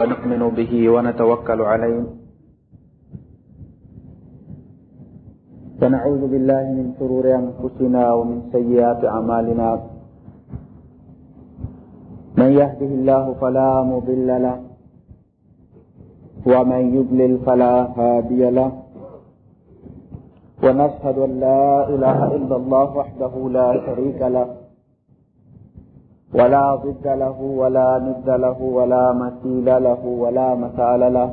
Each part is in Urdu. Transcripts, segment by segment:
ونؤمن به ونتوكل عليه. ونعوذ بالله من شرور أنفسنا ومن سيئات أعمالنا. من يهده الله فلا مضل له ومن يضلل فلا هادي له. ونشهد أن لا إله إلا الله وحده لا شريك له. ولا ضد له ولا ند له ولا مثيل له ولا مثال له.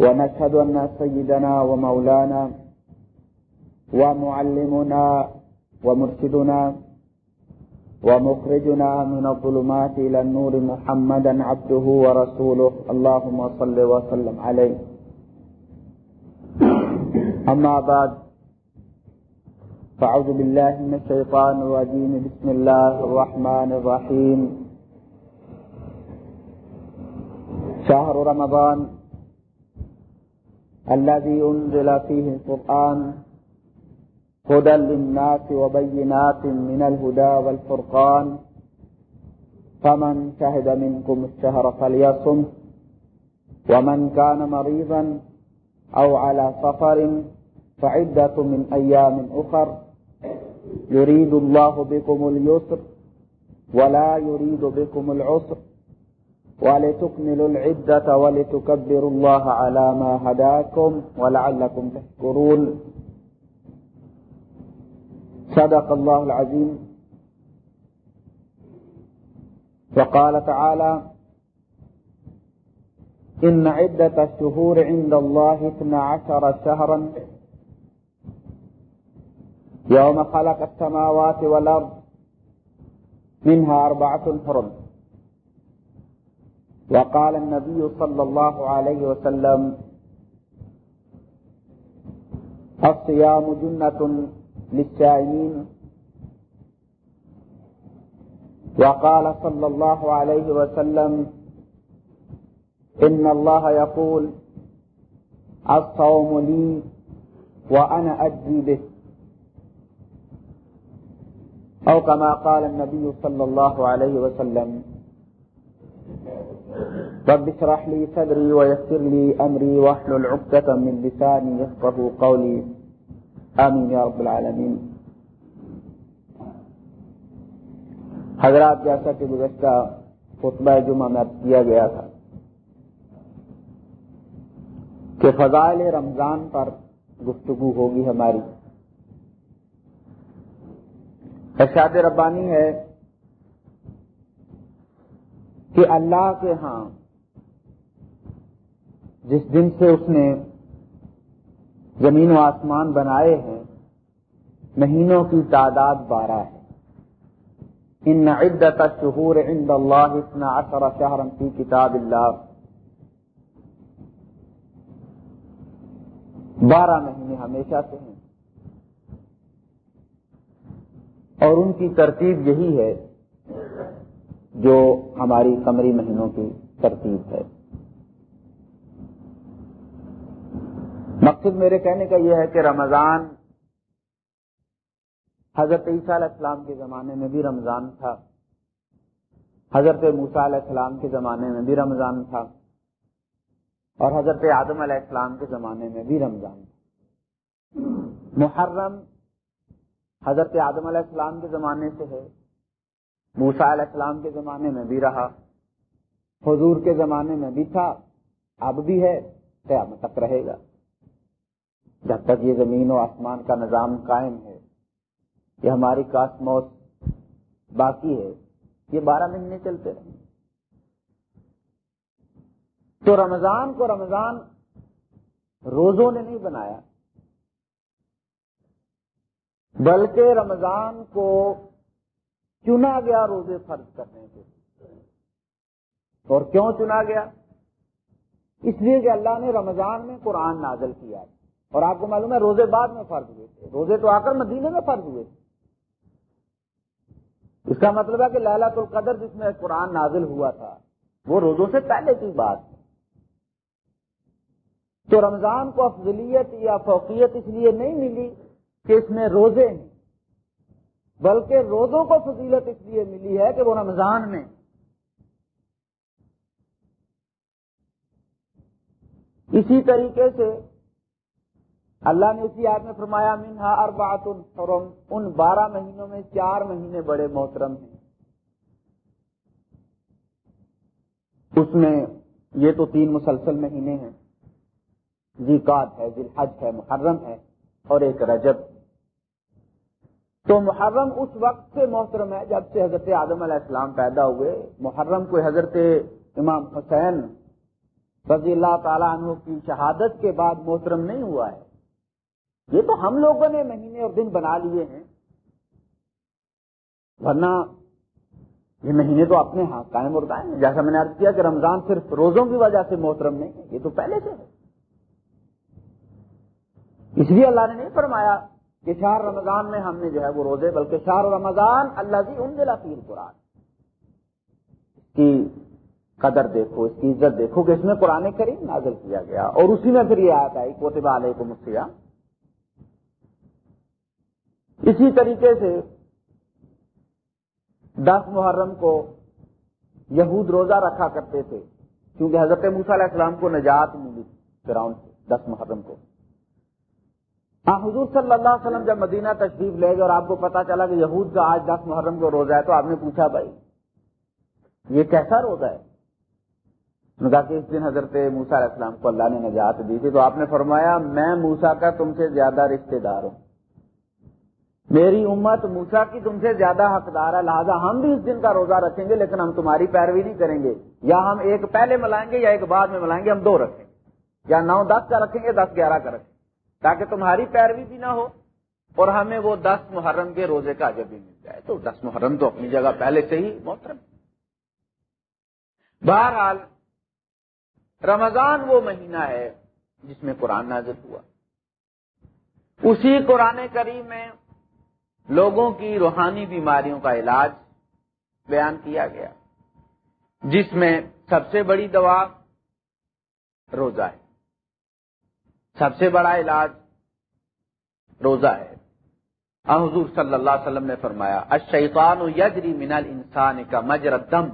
ونشهد أن سيدنا ومولانا ومعلمنا ومرشدنا ومخرجنا من الظلمات إلى النور محمدا عبده ورسوله. اللهم صل وسلم عليه. أما بعد فأعوذ بالله من الشيطان الرجيم بسم الله الرحمن الرحيم شهر رمضان الذي أنزل فيه القرآن هدى للناس وبينات من الهدى والفرقان. فمن شهد منكم الشهر فليصم ومن كان مريضا أو على سفر فعدة من أيام أخر يريد الله بكم اليسر ولا يريد بكم العسر ولتكملوا العدة ولتكبروا الله على ما هداكم ولعلكم تشكرون. صدق الله العظيم. وقال تعالى إن عدة الشهور عند الله اثنى عشر شهرا. يوم خلق السماوات والأرض منها أربعة حرم. وقال النبي صلى الله عليه وسلم، الصيام جنة للشائمين وقال صلى الله عليه وسلم، إن الله يقول، الصوم لي وأنا أجزي به. أو كما قال النبي صلى الله عليه وسلم، رب اشرح لي صدري ويسر لي أمري واحلل عقدة من لساني يفقه قولي. آمين يا رب العالمين. حضرات، جیسا کہ گزشتہ خطبہ جمعہ میں کیا گیا تھا کہ فضائل رمضان پر گفتگو ہوگی ہماری۔ ارشاد ربانی ہے کہ اللہ کے ہاں جس دن سے اس نے زمین و آسمان بنائے ہیں، مہینوں کی تعداد بارہ ہے۔ ان عدت شہور عند اللہ اتنا عشر شہرا فی کتاب اللہ۔ بارہ مہینے ہمیشہ سے ہیں۔ اور ان کی ترتیب یہی ہے جو ہماری قمری مہینوں کی ترتیب ہے۔ مقصد میرے کہنے کا یہ ہے کہ رمضان حضرت عیسیٰ علیہ السلام کے زمانے میں بھی رمضان تھا۔ حضرت موسیٰ علیہ السلام کے زمانے میں بھی رمضان تھا۔ اور حضرت آدم علیہ السلام کے زمانے میں بھی رمضان تھا۔ محرم حضرت آدم علیہ السلام کے زمانے سے ہے موسا علیہ السلام کے زمانے میں بھی رہا، حضور کے زمانے میں بھی تھا، اب بھی ہے، قیامت تک رہے گا۔ جب تک یہ زمین و آسمان کا نظام قائم ہے، یہ ہماری کاسموس باقی ہے، یہ بارہ مہینے چلتے رہیں۔ تو رمضان کو رمضان روزوں نے نہیں بنایا بلکہ رمضان کو چنا گیا روزے فرض کرنے کے اور کیوں چنا گیا؟ اس لیے کہ اللہ نے رمضان میں قرآن نازل کیا اور آپ کو معلوم ہے روزے بعد میں فرض ہوئے تھے۔ روزے تو آ کر مدینے میں فرض ہوئے تھے۔ اس کا مطلب ہے کہ لالا القدر جس میں قرآن نازل ہوا تھا، وہ روزوں سے پہلے کی بات ہے۔ تو رمضان کو افضلیت یا فوقیت اس لیے نہیں ملی کہ اس میں روزے نہیں، بلکہ روزوں کو فضیلت اس لیے ملی ہے کہ وہ رمضان میں اسی طریقے سے اللہ نے اسی یاد میں فرمایا، منہا اربات حرم ان بارہ مہینوں میں چار مہینے بڑے محترم ہیں۔ اس میں یہ تو تین مسلسل مہینے ہیں۔ زیقات ہے، ذی الحج ہے، محرم ہے۔ اور ایک رجب۔ تو محرم اس وقت سے محترم ہے جب سے حضرت آدم علیہ السلام پیدا ہوئے۔ محرم کو حضرت امام حسین رضی اللہ تعالیٰ عنہ کی شہادت کے بعد محترم نہیں ہوا ہے۔ یہ تو ہم لوگوں نے مہینے اور دن بنا لیے ہیں۔ ورنہ یہ مہینے تو اپنے ہاں قائم اور قائم جیسا میں نے عرض کیا کہ رمضان صرف روزوں کی وجہ سے محترم نہیں ہے، یہ تو پہلے سے ہے۔ اس لیے اللہ نے نہیں فرمایا کہ شہر رمضان میں ہم نے جو ہے وہ روزے، بلکہ شہر رمضان اللہ جی ان دلا پیر قرآن کی قدر دیکھو، اس کی عزت دیکھو کہ اس میں قرآن کریم نازل کیا گیا اور اسی میں پھر یہ آتا ہے کوتبہ علیہ کو مسیا اسی طریقے سے دس محرم کو یہود روزہ رکھا کرتے تھے، کیونکہ حضرت موسیٰ علیہ السلام کو نجات ملی فراؤن سے، دس محرم کو۔ ہاں، حضور صلی اللہ علیہ وسلم جب مدینہ تشریف لے گئے اور آپ کو پتا چلا کہ یہود کا آج دس محرم کو روزہ ہے، تو آپ نے پوچھا، بھائی، یہ کیسا روزہ ہے؟ کہا کہ اس دن حضرت موسا علیہ السلام کو اللہ نے نجات دی تھی، تو آپ نے فرمایا، میں موسا کا تم سے زیادہ رشتے دار ہوں۔ میری امت موسا کی تم سے زیادہ حقدار ہے، لہٰذا ہم بھی اس دن کا روزہ رکھیں گے، لیکن ہم تمہاری پیروی نہیں کریں گے۔ یا ہم ایک پہلے ملائیں گے یا ایک بعد میں ملائیں گے، ہم دو رکھیں۔ یا نو دس کا رکھیں گے، دس گیارہ کا رکھیں تاکہ تمہاری پیروی بھی نہ ہو اور ہمیں وہ دس محرم کے روزے کا بھی مل جائے۔ تو دس محرم تو اپنی جگہ پہلے سے ہی محترم۔ بہرحال، رمضان وہ مہینہ ہے جس میں قرآن نازل ہوا۔ اسی قرآن کریم میں لوگوں کی روحانی بیماریوں کا علاج بیان کیا گیا، جس میں سب سے بڑی دوا روزہ ہے۔ سب سے بڑا علاج روزہ ہے۔ حضور صلی اللہ علیہ وسلم نے فرمایا، الشیطان یجری من الانسان کا مجردم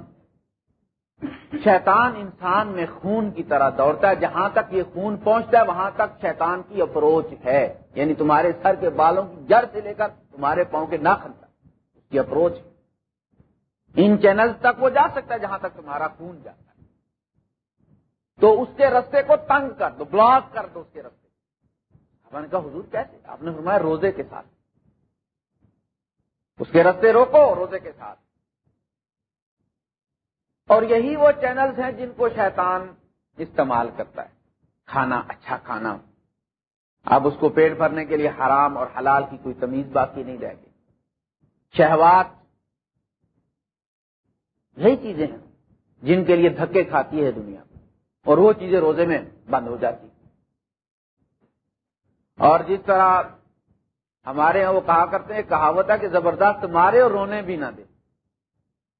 شیطان انسان میں خون کی طرح دوڑتا ہے، جہاں تک یہ خون پہنچتا ہے، وہاں تک شیطان کی اپروچ ہے۔ یعنی تمہارے سر کے بالوں کی جڑ سے لے کر تمہارے پاؤں کے ناخن تک اس کی اپروچ ان چینل تک وہ جا سکتا ہے، جہاں تک تمہارا خون جاتا ہے تو اس کے رستے کو تنگ کر دو بلاک کر دو اس کے رستے آپ نے کہا، حضور کیسے؟ آپ نے فرمایا، روزے کے ساتھ۔ اس کے رستے روکو، روزے کے ساتھ۔ اور یہی وہ چینلز ہیں جن کو شیطان استعمال کرتا ہے۔ کھانا اچھا کھانا۔ اب اس کو پیٹ بھرنے کے لیے حرام اور حلال کی کوئی تمیز باقی نہیں رہ گئی۔ شہوات، یہی چیزیں ہیں جن کے لیے دھکے کھاتی ہے دنیا۔ اور وہ چیزیں روزے میں بند ہو جاتی۔ اور جس طرح ہمارے یہاں وہ کہا کرتے ہیں، کہاوت ہے کہ زبردست مارے اور رونے بھی نہ دے۔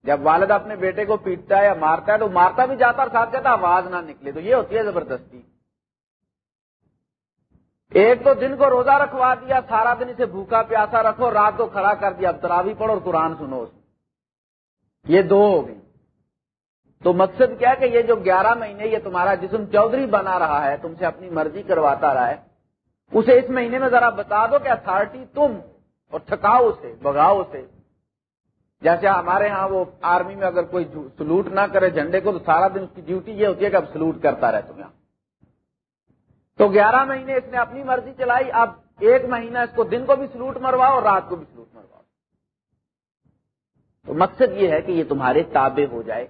جب والد اپنے بیٹے کو پیٹتا ہے یا مارتا ہے تو مارتا بھی جاتا اور ساتھ جاتا آواز نہ نکلے، تو یہ ہوتی ہے زبردستی۔ ایک تو دن کو روزہ رکھوا دیا، سارا دن اسے بھوکا پیاسا رکھو، رات کو کھڑا کر دیا، اب تراوی پڑھو اور قرآن سنو۔ اس یہ دو ہو گئی۔ تو مقصد کیا کہ یہ جو گیارہ مہینے یہ تمہارا جسم چودھری بنا رہا ہے، تم سے اپنی مرضی کرواتا رہا ہے، اسے اس مہینے میں ذرا بتا دو کہ اتارٹی تم اور تھکاؤ اسے بگاؤ اسے۔ جیسے ہمارے ہاں وہ آرمی میں اگر کوئی سلوٹ نہ کرے جھنڈے کو، تو سارا دن اس کی ڈیوٹی یہ ہوتی ہے کہ اب سلوٹ کرتا رہے تم یہاں۔ تو گیارہ مہینے اس نے اپنی مرضی چلائی، اب ایک مہینہ اس کو دن کو بھی سلوٹ مرواؤ اور رات کو بھی سلوٹ مرواؤ۔ تو مقصد یہ ہے کہ یہ تمہارے تابع ہو جائے۔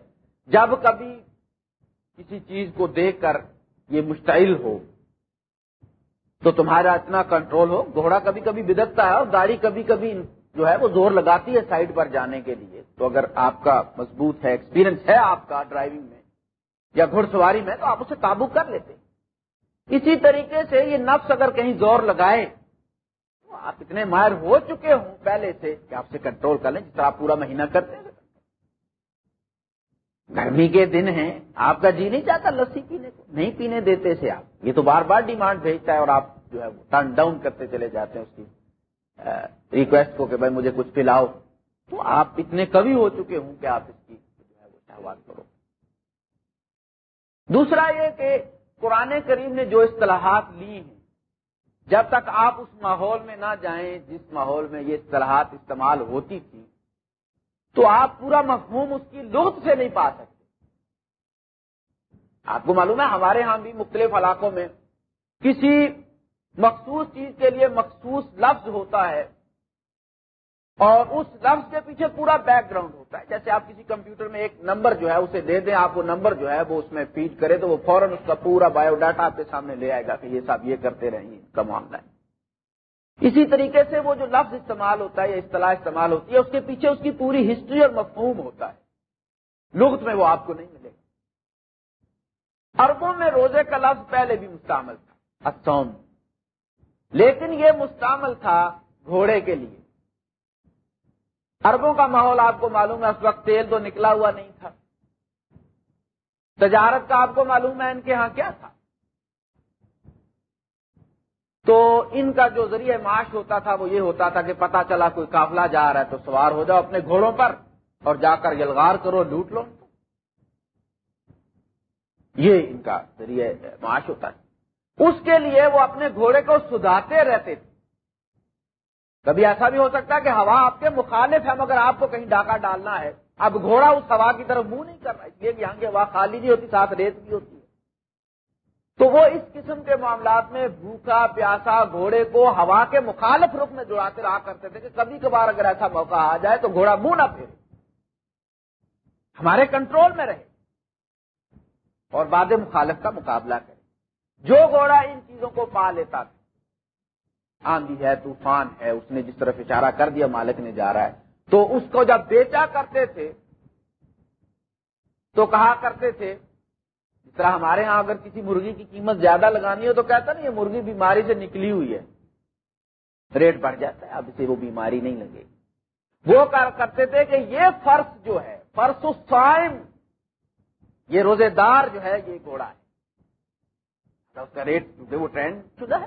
جب کبھی کسی چیز کو دیکھ کر یہ مشتعل ہو، تو تمہارا اتنا کنٹرول ہو، گھوڑا کبھی کبھی بدکتا ہے اور گاڑی کبھی کبھی جو ہے وہ زور لگاتی ہے سائڈ پر جانے کے لیے۔ تو اگر آپ کا مضبوط ہے ایکسپیرئنس ہے آپ کا ڈرائیونگ میں یا گھڑ سواری میں، تو آپ اسے قابو کر لیتے اسی طریقے سے یہ نفس اگر کہیں زور لگائے، تو آپ اتنے ماہر ہو چکے ہوں پہلے سے کہ آپ سے کنٹرول کر لیں، جس طرح آپ پورا مہینہ کرتے ہیں۔ گرمی کے دن ہیں، آپ کا جی نہیں چاہتا لسی پینے کو۔ نہیں پینے دیتے سے آپ۔ یہ تو بار بار ڈیمانڈ بھیجتا ہے اور آپ جو ہے ٹرن ڈاؤن کرتے چلے جاتے ہیں اس کی ریکویسٹ کو کہ بھائی مجھے کچھ پلاؤ۔ تو آپ اتنے کبھی ہو چکے ہوں کہ آپ اس کی جو ہے وہ شہوات کرو۔ دوسرا یہ کہ قرآن کریم نے جو اصطلاحات لی ہیں، جب تک آپ اس ماحول میں نہ جائیں، جس ماحول میں یہ اصطلاحات استعمال ہوتی تھی تو آپ پورا مفہوم اس کی لطف سے نہیں پا سکتے۔ آپ کو معلوم ہے ہمارے ہاں بھی مختلف علاقوں میں کسی مخصوص چیز کے لیے مخصوص لفظ ہوتا ہے اور اس لفظ کے پیچھے پورا بیک گراؤنڈ ہوتا ہے۔ جیسے آپ کسی کمپیوٹر میں ایک نمبر جو ہے اسے دے دیں، آپ وہ نمبر جو ہے وہ اس میں فیڈ کرے تو وہ فوراً اس کا پورا بایو ڈاٹا آپ کے سامنے لے آئے گا کہ یہ سب یہ کرتے رہیں، ان کا معاملہ ہے۔ اسی طریقے سے وہ جو لفظ استعمال ہوتا ہے یا اصطلاح استعمال ہوتی ہے، اس کے پیچھے اس کی پوری ہسٹری اور مفہوم ہوتا ہے۔ لغت میں وہ آپ کو نہیں ملے گا۔ اربوں میں روزے کا لفظ پہلے بھی مستعمل تھا اسوم لیکن یہ مستعمل تھا گھوڑے کے لیے۔ اربوں کا ماحول آپ کو معلوم ہے، اس وقت تیل تو نکلا ہوا نہیں تھا۔ تجارت کا آپ کو معلوم ہے ان کے ہاں کیا تھا؟ تو ان کا جو ذریعہ معاش ہوتا تھا وہ یہ ہوتا تھا کہ پتا چلا کوئی قافلہ جا رہا ہے تو سوار ہو جاؤ اپنے گھوڑوں پر اور جا کر یلغار کرو، لوٹ لو۔ یہ ان کا ذریعہ معاش ہوتا ہے۔ اس کے لیے وہ اپنے گھوڑے کو سدھاتے رہتے تھے۔ کبھی ایسا بھی ہو سکتا ہے کہ ہوا آپ کے مخالف ہے مگر آپ کو کہیں ڈاکہ ڈالنا ہے۔ اب گھوڑا اس ہوا کی طرف منہ نہیں کر رہا اس لیے یہاں کی ہوا خالی نہیں ہوتی، ساتھ ریت بھی ہوتی۔ تو وہ اس قسم کے معاملات میں بھوکا، پیاسا، گھوڑے کو ہوا کے مخالف رخ میں جڑاتے رہا کرتے تھے کہ کبھی کبھار اگر ایسا موقع آ جائے تو گھوڑا منہ نہ پھیرے۔ ہمارے کنٹرول میں رہے۔ اور بعد مخالف کا مقابلہ کرے۔ جو گھوڑا ان چیزوں کو پا لیتا تھا، آندھی ہے، طوفان ہے، اس نے جس طرف اشارہ کر دیا، مالک نے جا رہا ہے۔ تو اس کو جب بیچا کرتے تھے، تو کہا کرتے تھے جس طرح ہمارے ہاں اگر کسی مرغی کی قیمت زیادہ لگانی ہو تو کہتا نا یہ مرغی بیماری سے نکلی ہوئی ہے۔ ریٹ بڑھ جاتا ہے، اب اسے وہ بیماری نہیں لگے۔ وہ کرتے تھے کہ یہ فرش جو ہے فرس سائم یہ روزے دار جو ہے، یہ گھوڑا ہے۔ اس کا ریٹ وہ ٹرینڈ شدہ ہے۔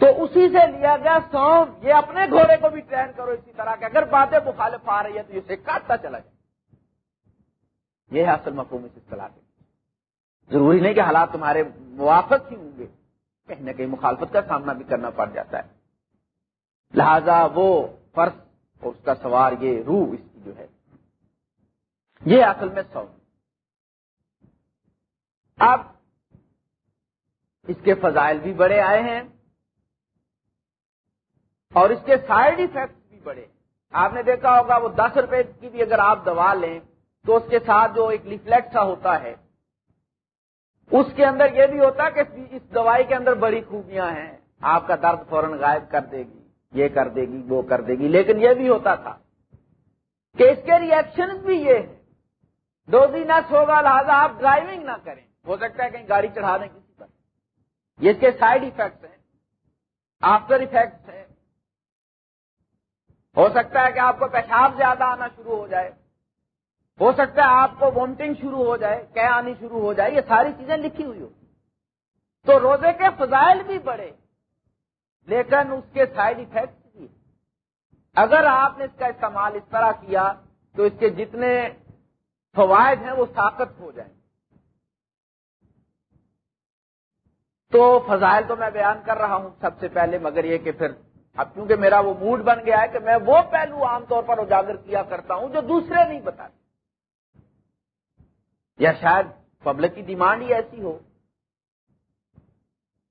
تو اسی سے لیا گیا سونپ یہ اپنے گھوڑے کو بھی ٹرین کرو اسی طرح کے اگر باتیں مخالف آ رہی ہے تو اسے کاٹتا چلا جائے۔ یہ ہے اصل مفہوم اس اصطلاح کے ضروری نہیں کہ حالات تمہارے موافق ہی ہوں گے۔ کہیں نہ کہیں مخالفت کا سامنا بھی کرنا پڑ جاتا ہے۔ لہذا وہ فرض اور اس کا سوار یہ روح اس کی جو ہے۔ یہ اصل میں سو اب اس کے فضائل بھی بڑے آئے ہیں اور اس کے سائڈ افیکٹ بھی بڑے۔ آپ نے دیکھا ہوگا وہ دس روپے کی بھی اگر آپ دوا لیں تو اس کے ساتھ جو ایک لیفلیٹ سا ہوتا ہے، اس کے اندر یہ بھی ہوتا ہے کہ اس دوائی کے اندر بڑی خوبیاں ہیں، آپ کا درد فوراً غائب کر دے گی، یہ کر دے گی، وہ کر دے گی، لیکن یہ بھی ہوتا تھا کہ اس کے ریئیکشن بھی یہ ہے دو دن ہوگا، لہٰذا آپ ڈرائیونگ نہ کریں۔ ہو سکتا ہے کہیں گاڑی چڑھا دیں کسی پر۔ یہ اس کے سائڈ افیکٹس ہیں آفٹر افیکٹس ہیں۔ ہو سکتا ہے کہ آپ کو پیشاب زیادہ آنا شروع ہو جائے۔ ہو سکتا ہے آپ کو وومٹنگ شروع ہو جائے کیا آنی شروع ہو جائے، یہ ساری چیزیں لکھی ہوئی ہو تو روزے کے فضائل بھی بڑے لیکن اس کے سائڈ افیکٹ بھی۔ اگر آپ نے اس کا استعمال اس طرح کیا تو اس کے جتنے فوائد ہیں وہ طاقت ہو جائیں۔ تو فضائل تو میں بیان کر رہا ہوں سب سے پہلے، مگر یہ کہ پھر اب کیونکہ میرا وہ موڈ بن گیا ہے کہ میں وہ پہلو عام طور پر اجاگر کیا کرتا ہوں جو دوسرے نہیں بتاتے۔ یا شاید پبلک کی ڈیمانڈ ہی ایسی ہو۔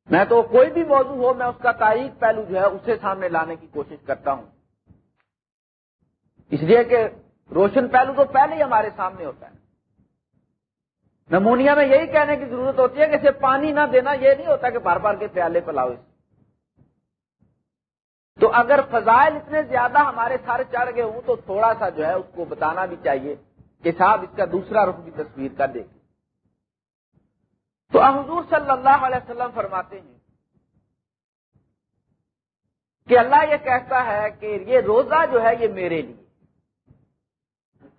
میں تو کوئی بھی موضوع ہو، میں اس کا تاریخ پہلو جو ہے اسے سامنے لانے کی کوشش کرتا ہوں۔ اس لیے کہ روشن پہلو تو پہلے ہی ہمارے سامنے ہوتا ہے۔ نمونیا میں یہی کہنے کی ضرورت ہوتی ہے کہ اسے پانی نہ دینا، یہ نہیں ہوتا کہ بار بار کے پیالے پلاؤ اس۔ تو اگر فضائل اتنے زیادہ ہمارے سارے چڑھ گئے ہوں، تو تھوڑا سا جو ہے اس کو بتانا بھی چاہیے۔ کہ صاحب اس کا دوسرا رخ بھی تصویر کا دیکھ تو حضور صلی اللہ علیہ وسلم فرماتے ہیں کہ اللہ یہ کہتا ہے کہ یہ روزہ جو ہے یہ میرے لیے۔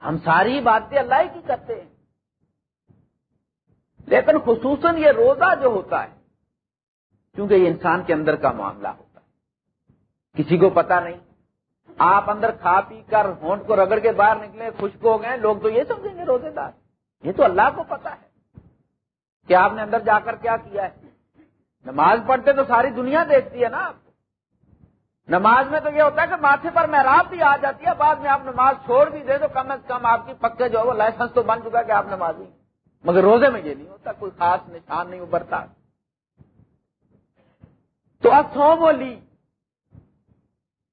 ہم ساری باتیں اللہ ہی کی کرتے ہیں۔ لیکن خصوصاً یہ روزہ جو ہوتا ہے کیونکہ یہ انسان کے اندر کا معاملہ ہو کسی کو پتا نہیں آپ اندر کھا پی کر ہونٹ کو رگڑ کے باہر نکلے، خشک ہو گئے، لوگ تو یہ سمجھیں گے روزے دار۔ یہ تو اللہ کو پتا ہے کہ آپ نے اندر جا کر کیا کیا ہے۔ نماز پڑھتے تو ساری دنیا دیکھتی ہے نا آپ۔ نماز میں تو یہ ہوتا ہے کہ ماتھے پر محراب بھی آ جاتی ہے، بعد میں آپ نماز چھوڑ بھی دیں تو کم از کم آپ کی پکے جو ہے وہ لائسنس تو بن چکا کہ آپ نمازی مگر روزے میں یہ نہیں ہوتا، کوئی خاص نشان نہیں ابھرتا۔ تو اب لی۔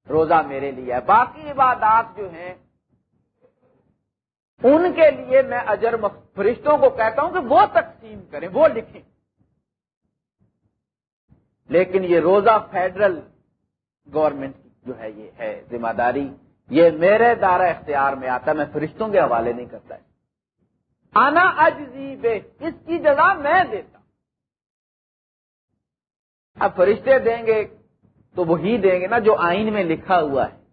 روزہ میرے لیے ہے۔ باقی عبادات جو ہیں، ان کے لیے میں اجر فرشتوں کو کہتا ہوں کہ وہ تقسیم کریں، وہ لکھیں۔ لیکن یہ روزہ فیڈرل گورنمنٹ جو ہے، یہ ہے ذمہ داری، یہ میرے دارا اختیار میں آتا ہے، میں فرشتوں کے حوالے نہیں کرتا۔ ہے آنا اجزی بے، اس کی جگہ میں دیتا اب فرشتے دیں گے تو وہی دیں گے نا جو آئین میں لکھا ہوا ہے۔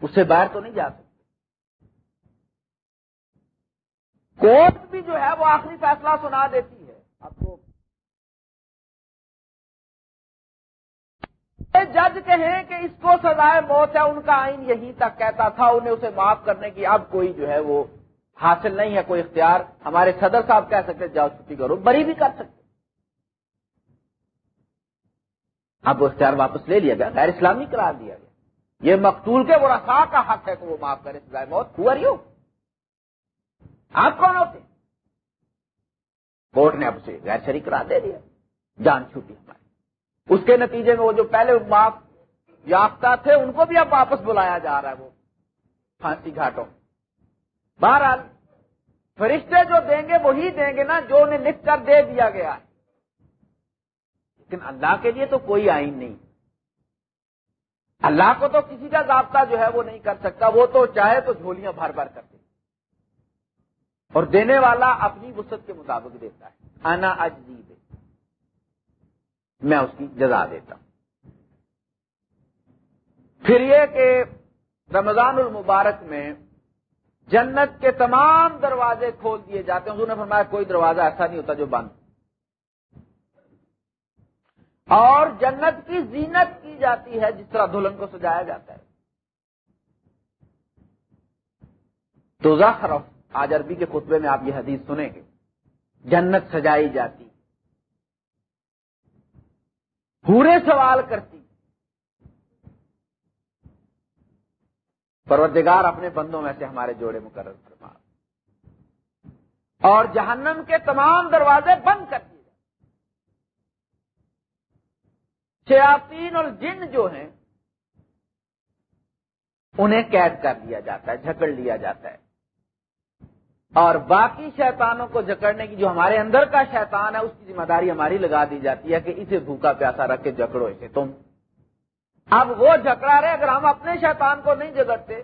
اس سے باہر تو نہیں جا سکتے۔ کورٹ بھی جو ہے وہ آخری فیصلہ سنا دیتی ہے۔ آپ کو جج کہیں کہ اس کو سزائے موت ہے، ان کا آئین یہی تک کہتا تھا، انہیں اسے معاف کرنے کی اب کوئی جو ہے وہ حاصل نہیں ہے، کوئی اختیار۔ ہمارے صدر صاحب کہہ سکتے جاؤ چھٹی کرو، بری بھی کر سکتے اب وہ اختیار واپس لے لیا گیا، غیر اسلامی قرار دیا گیا۔ یہ مقتول کے وہ رسا کا حق ہے کہ وہ معاف کرے، سزائے موت۔ ہوا رہی ہو آپ کون ہوتے؟ کورٹ نے اب اسے غیر شریک قرار دے دیا۔ جان چھوٹی ہماری۔ اس کے نتیجے میں وہ جو پہلے معاف یافتہ تھے، ان کو بھی اب واپس بلایا جا رہا ہے وہ۔ پھانسی گھاٹوں۔ بہرحال، فرشتے جو دیں گے، وہی دیں گے نا، جو انہیں لکھ کر دے دیا گیا۔ ہے لیکن اللہ کے لیے تو کوئی آئین نہیں۔ اللہ کو تو کسی کا ضابطہ جو ہے وہ نہیں کر سکتا، وہ تو چاہے تو جھولیاں بھر بھر کر دے۔ اور دینے والا اپنی وسط کے مطابق دیتا ہے۔ انا اجدید میں اس کی جزا دیتا ہوں۔ پھر یہ کہ رمضان المبارک میں جنت کے تمام دروازے کھول دیے جاتے ہیں۔ انہوں نے فرمایا، کوئی دروازہ ایسا نہیں ہوتا جو بند اور جنت کی زینت کی جاتی ہے جس طرح دلہن کو سجایا جاتا ہے۔ تو ذخر آج عربی کے خطبے میں آپ یہ حدیث سنیں گے۔ جنت سجائی جاتی۔ پورے سوال کرتی۔ پروردگار اپنے بندوں میں سے ہمارے جوڑے مقرر فرما۔ اور جہنم کے تمام دروازے بند کر۔ شیاطین اور جن جو ہیں، انہیں قید کر دیا جاتا ہے جھکڑ لیا جاتا ہے۔ اور باقی شیطانوں کو جکڑنے کی جو ہمارے اندر کا شیطان ہے، اس کی ذمہ داری ہماری لگا دی جاتی ہے کہ اسے بھوکا پیاسا رکھ کے جکڑو اسے تم۔ اب وہ جکڑا رہے، اگر ہم اپنے شیطان کو نہیں جگڑتے،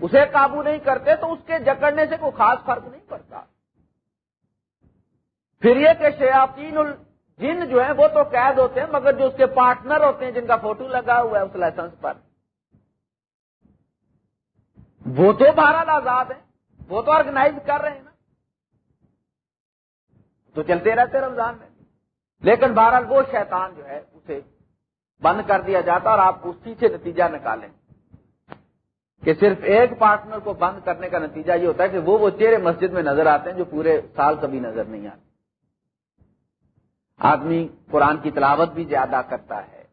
اسے قابو نہیں کرتے، تو اس کے جکڑنے سے کوئی خاص فرق نہیں پڑتا۔ پھر یہ کہ شیاطین جن جو ہیں وہ تو قید ہوتے ہیں، مگر جو اس کے پارٹنر ہوتے ہیں، جن کا فوٹو لگا ہوا ہے اس لائسنس پر۔ وہ تو بہرحال آزاد ہیں، وہ تو آرگنائز کر رہے ہیں نا۔ تو چلتے رہتے رمضان میں۔ لیکن بہرحال وہ شیطان جو ہے، اسے بند کر دیا جاتا اور آپ اسی سے نتیجہ نکالیں۔ کہ صرف ایک پارٹنر کو بند کرنے کا نتیجہ یہ ہوتا ہے کہ وہ وہ چہرے مسجد میں نظر آتے ہیں جو پورے سال کبھی نظر نہیں آتے۔ آدمی قرآن کی تلاوت بھی زیادہ کرتا ہے،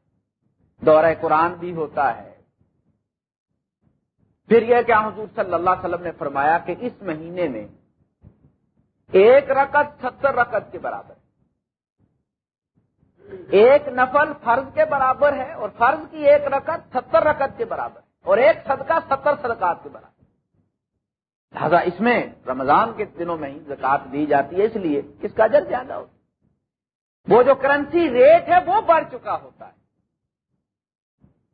دورہ قرآن بھی ہوتا ہے۔ پھر یہ کہ حضور صلی اللہ علیہ وسلم نے فرمایا کہ اس مہینے میں ایک رکت ستر رکت کے برابر۔ ایک نفل فرض کے برابر ہے اور فرض کی ایک رکت ستر رکت کے برابر اور ایک صدقہ ستر صدقات کے برابر۔ لہذا اس میں رمضان کے دنوں میں ہی زکات دی جاتی ہے، اس لیے اس کا جل زیادہ ہوتا ہے۔ وہ جو کرنسی ریٹ ہے وہ بڑھ چکا ہوتا ہے۔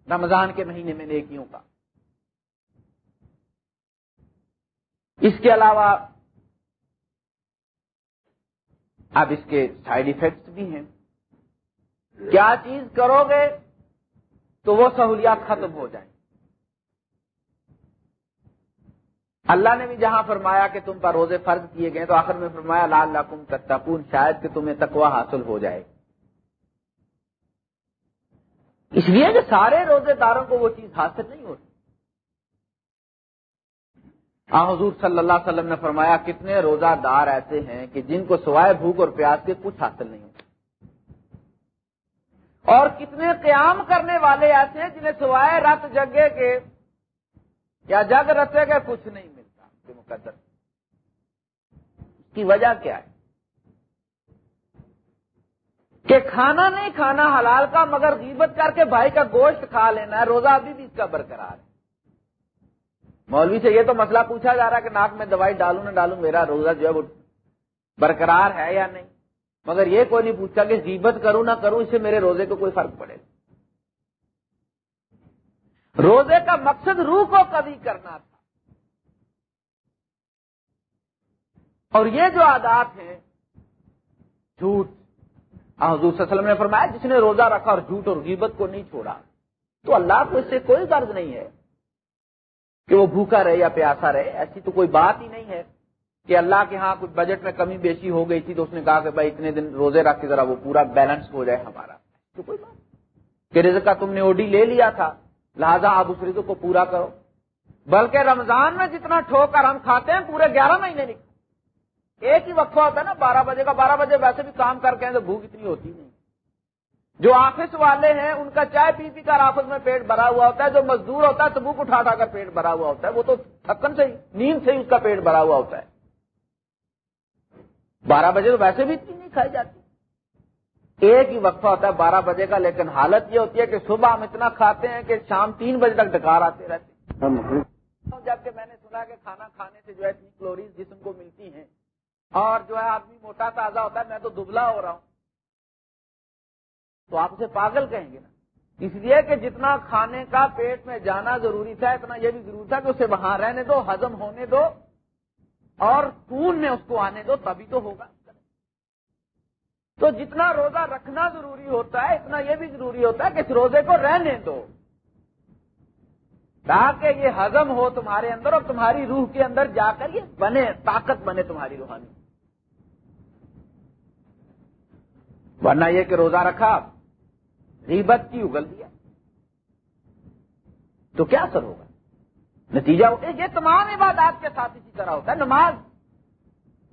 رمضان کے مہینے میں نیکیوں کا۔ اس کے علاوہ اب اس کے سائڈ ایفیکٹس بھی ہیں۔ کیا چیز کرو گے تو وہ سہولیات ختم ہو جائیں۔ اللہ نے بھی جہاں فرمایا کہ تم پر روزے فرض کیے گئے تو آخر میں فرمایا لال لاکم تتقون، شاید کہ تمہیں تقوا حاصل ہو جائے۔ اس لیے کہ سارے روزے داروں کو وہ چیز حاصل نہیں ہوتی۔ آ، حضور صلی اللہ علیہ وسلم نے فرمایا، کتنے روزہ دار ایسے ہیں کہ جن کو سوائے بھوک اور پیاس کے کچھ حاصل نہیں ہوتا۔ اور کتنے قیام کرنے والے ایسے ہیں جنہیں سوائے رت جگے کے یا جگ رتے کے کچھ نہیں۔ ملتا مقدر۔ کی وجہ کیا ہے؟ کہ کھانا نہیں کھانا حلال کا، مگر غیبت کر کے بھائی کا گوشت کھا لینا ہے، روزہ ابھی بھی اس کا برقرار ہے۔ مولوی سے یہ تو مسئلہ پوچھا جا رہا ہے کہ ناک میں دوائی ڈالوں، نہ ڈالوں، میرا روزہ جو ہے وہ برقرار ہے یا نہیں؟ مگر یہ کوئی نہیں پوچھا کہ غیبت کروں، نہ کروں، اس سے میرے روزے کو کوئی فرق پڑے۔ گا روزے کا مقصد روح کو کبھی کرنا تھا۔ اور یہ جو عادات ہیں، جھوٹ۔ حضور صلی اللہ علیہ وسلم نے فرمایا، جس نے روزہ رکھا اور جھوٹ اور غیبت کو نہیں چھوڑا، تو اللہ کو اس سے کوئی غرض نہیں ہے کہ وہ بھوکا رہے یا پیاسا رہے۔ ایسی تو کوئی بات ہی نہیں ہے کہ اللہ کے ہاں کچھ بجٹ میں کمی بیشی ہو گئی تھی تو اس نے کہا کہ بھائی، اتنے دن روزے رکھ کے ذرا وہ پورا بیلنس ہو جائے ہمارا۔ تو کوئی بات کہ رزق کا تم نے اوڈی لے لیا تھا، لہذا آپ اس رزق کو پورا کرو۔ بلکہ رمضان میں جتنا ٹھوک کر ہم کھاتے ہیں، پورے گیارہ مہینے نکل ایک ہی وقفہ ہوتا ہے نا بارہ بجے کا بارہ بجے ویسے بھی کام کر کے تو بھوک اتنی ہوتی نہیں۔ جو آفس والے ہیں ان کا چائے پی پی کر آفس میں پیٹ بھرا ہوا ہوتا ہے جو مزدور ہوتا ہے تبوک اٹھا اٹھا کر پیٹ بھرا ہوا ہوتا ہے وہ تو تھکن سے ہی نیند سے ہی اس کا پیٹ بھرا ہوا ہوتا ہے۔ بارہ بجے تو ویسے بھی اتنی نہیں کھائی جاتی۔ ایک ہی وقفہ ہوتا ہے بارہ بجے کا لیکن حالت یہ ہوتی ہے کہ صبح ہم اتنا کھاتے ہیں کہ شام تین بجے تک ڈکار آتے رہتے جبکہ میں نے سنا کہ کھانا کھانے سے جو ہے کلوریز جسم کو ہیں اور جو ہے آدمی موٹا تازہ ہوتا ہے، میں تو دبلا ہو رہا ہوں۔ تو آپ اسے پاگل کہیں گے نا؟ اس لیے کہ جتنا کھانے کا پیٹ میں جانا ضروری تھا، اتنا یہ بھی ضروری تھا کہ اسے وہاں رہنے دو ہزم ہونے دو، اور خون میں اس کو آنے دو، تبھی تو ہوگا۔ تو جتنا روزہ رکھنا ضروری ہوتا ہے، اتنا یہ بھی ضروری ہوتا ہے کہ اس روزے کو رہنے دو۔ تاکہ یہ ہزم ہو تمہارے اندر اور تمہاری روح کے اندر جا کر یہ بنے، طاقت بنے تمہاری روحانی۔ ورنہ یہ کہ روزہ رکھا، غیبت کی اگل دیا تو کیا اثر ہوگا؟ نتیجہ یہ تمام عبادات کے ساتھ اسی طرح ہوتا ہے۔ نماز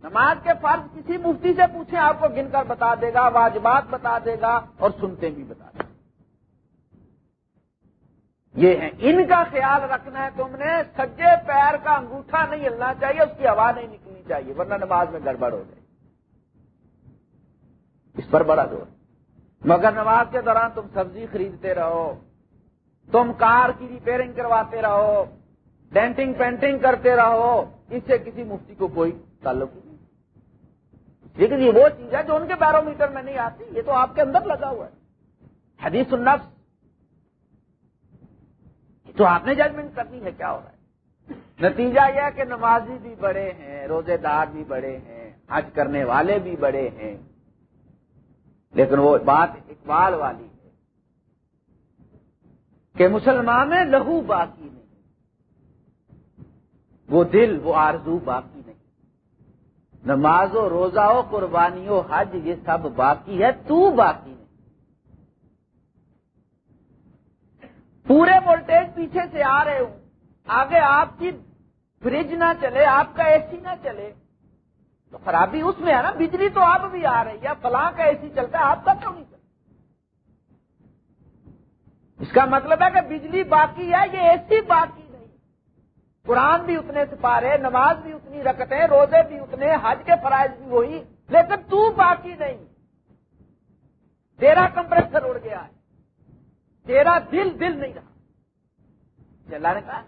نماز کے فرض کسی مفتی سے پوچھیں، آپ کو گن کر بتا دے گا، واجبات بتا دے گا اور سنتے بھی بتا دے گا۔ یہ ہے ان کا خیال رکھنا ہے تم نے۔ سجے پیر کا انگوٹھا نہیں ہلنا چاہیے، اس کی ہوا نہیں نکلنی چاہیے، ورنہ نماز میں گڑبڑ ہو جائے۔ اس پر بڑا زور۔ مگر نماز کے دوران تم سبزی خریدتے رہو، تم کار کی ریپیئرنگ کرواتے رہو ڈینٹنگ پینٹنگ کرتے رہو، اس سے کسی مفتی کو کوئی تعلق نہیں۔ لیکن یہ وہ چیز ہے جو ان کے بیرو میٹر میں نہیں آتی، یہ تو آپ کے اندر لگا ہوا ہے۔ حدیث النفس۔ تو آپ نے ججمنٹ کرنی ہے، کیا ہو رہا ہے؟ نتیجہ یہ ہے کہ نمازی بھی بڑے ہیں، روزے دار بھی بڑے ہیں، حج کرنے والے بھی بڑے ہیں۔ لیکن وہ بات اقبال والی ہے کہ مسلمان میں لہو باقی نہیں۔ وہ دل، وہ آرزو باقی نہیں۔ نماز و روزہ و قربانی و حج، یہ سب باقی ہے، تو باقی نہیں۔ پورے وولٹیج پیچھے سے آ رہے ہوں۔ آگے آپ کی فریج نہ چلے، آپ کا اے سی نہ چلے۔ تو خرابی اس میں ہے نا، بجلی تو آپ بھی آ رہی ہے فلاں کا اے سی چلتا ہے آپ کا کیوں نہیں چلتا؟ اس کا مطلب ہے کہ بجلی باقی ہے، یہ اے سی باقی نہیں۔ قرآن بھی اتنے سپارے نماز بھی اتنی رکھتے روزے بھی اتنے حج کے فرائض بھی وہی۔ لیکن تو باقی نہیں۔ تیرا کمپریسر اڑ گیا ہے۔ تیرا دل دل نہیں رہا۔ جی اللہ نے کہا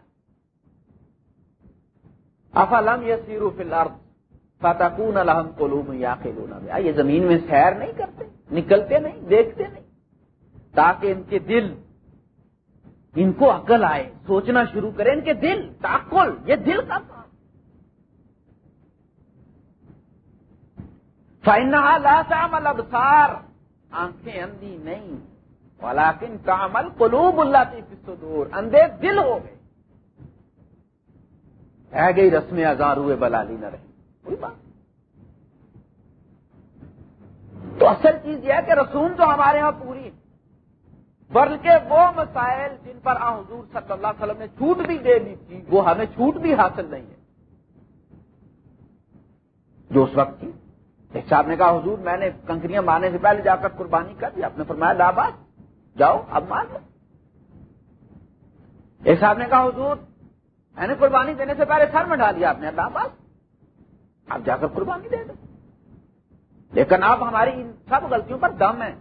افلم یہ سیرو فی الارض؟ فتقون الحم قلوم یا یہ زمین میں سیر نہیں کرتے، نکلتے نہیں، دیکھتے نہیں۔ تاکہ ان کے دل، ان کو عقل آئے، سوچنا شروع کریں ان کے دل، تاکل، یہ دل کا کام۔ فائنہ لا تعمل ابصار آنکھیں اندھی نہیں۔ ولیکن تعمل قلوب اللہ کی صدور اندھے دل ہو گئے۔ رہ گئی رسم ازار ہوئے بلالی نہ رہی تو اصل چیز یہ ہے کہ رسوم تو ہمارے ہاں پوری بلکہ وہ مسائل جن پر آ حضور صلی اللہ علیہ وسلم نے چھوٹ بھی دے دی تھی، وہ ہمیں چھوٹ بھی حاصل نہیں ہے۔ جو اس وقت تھی۔ ایک صاحب نے کہا، حضور، میں نے کنکریاں مارنے سے پہلے جا کر قربانی کر دی۔ آپ نے فرمایا لاباد جاؤ، اب مار لو۔ ایک صاحب نے کہا، حضور، میں نے قربانی دینے سے پہلے سر میں ڈال دیا آپ نے اللہ آباد آپ جا کر قربانی دے دو۔ لیکن آپ ہماری ان سب غلطیوں پر دم ہے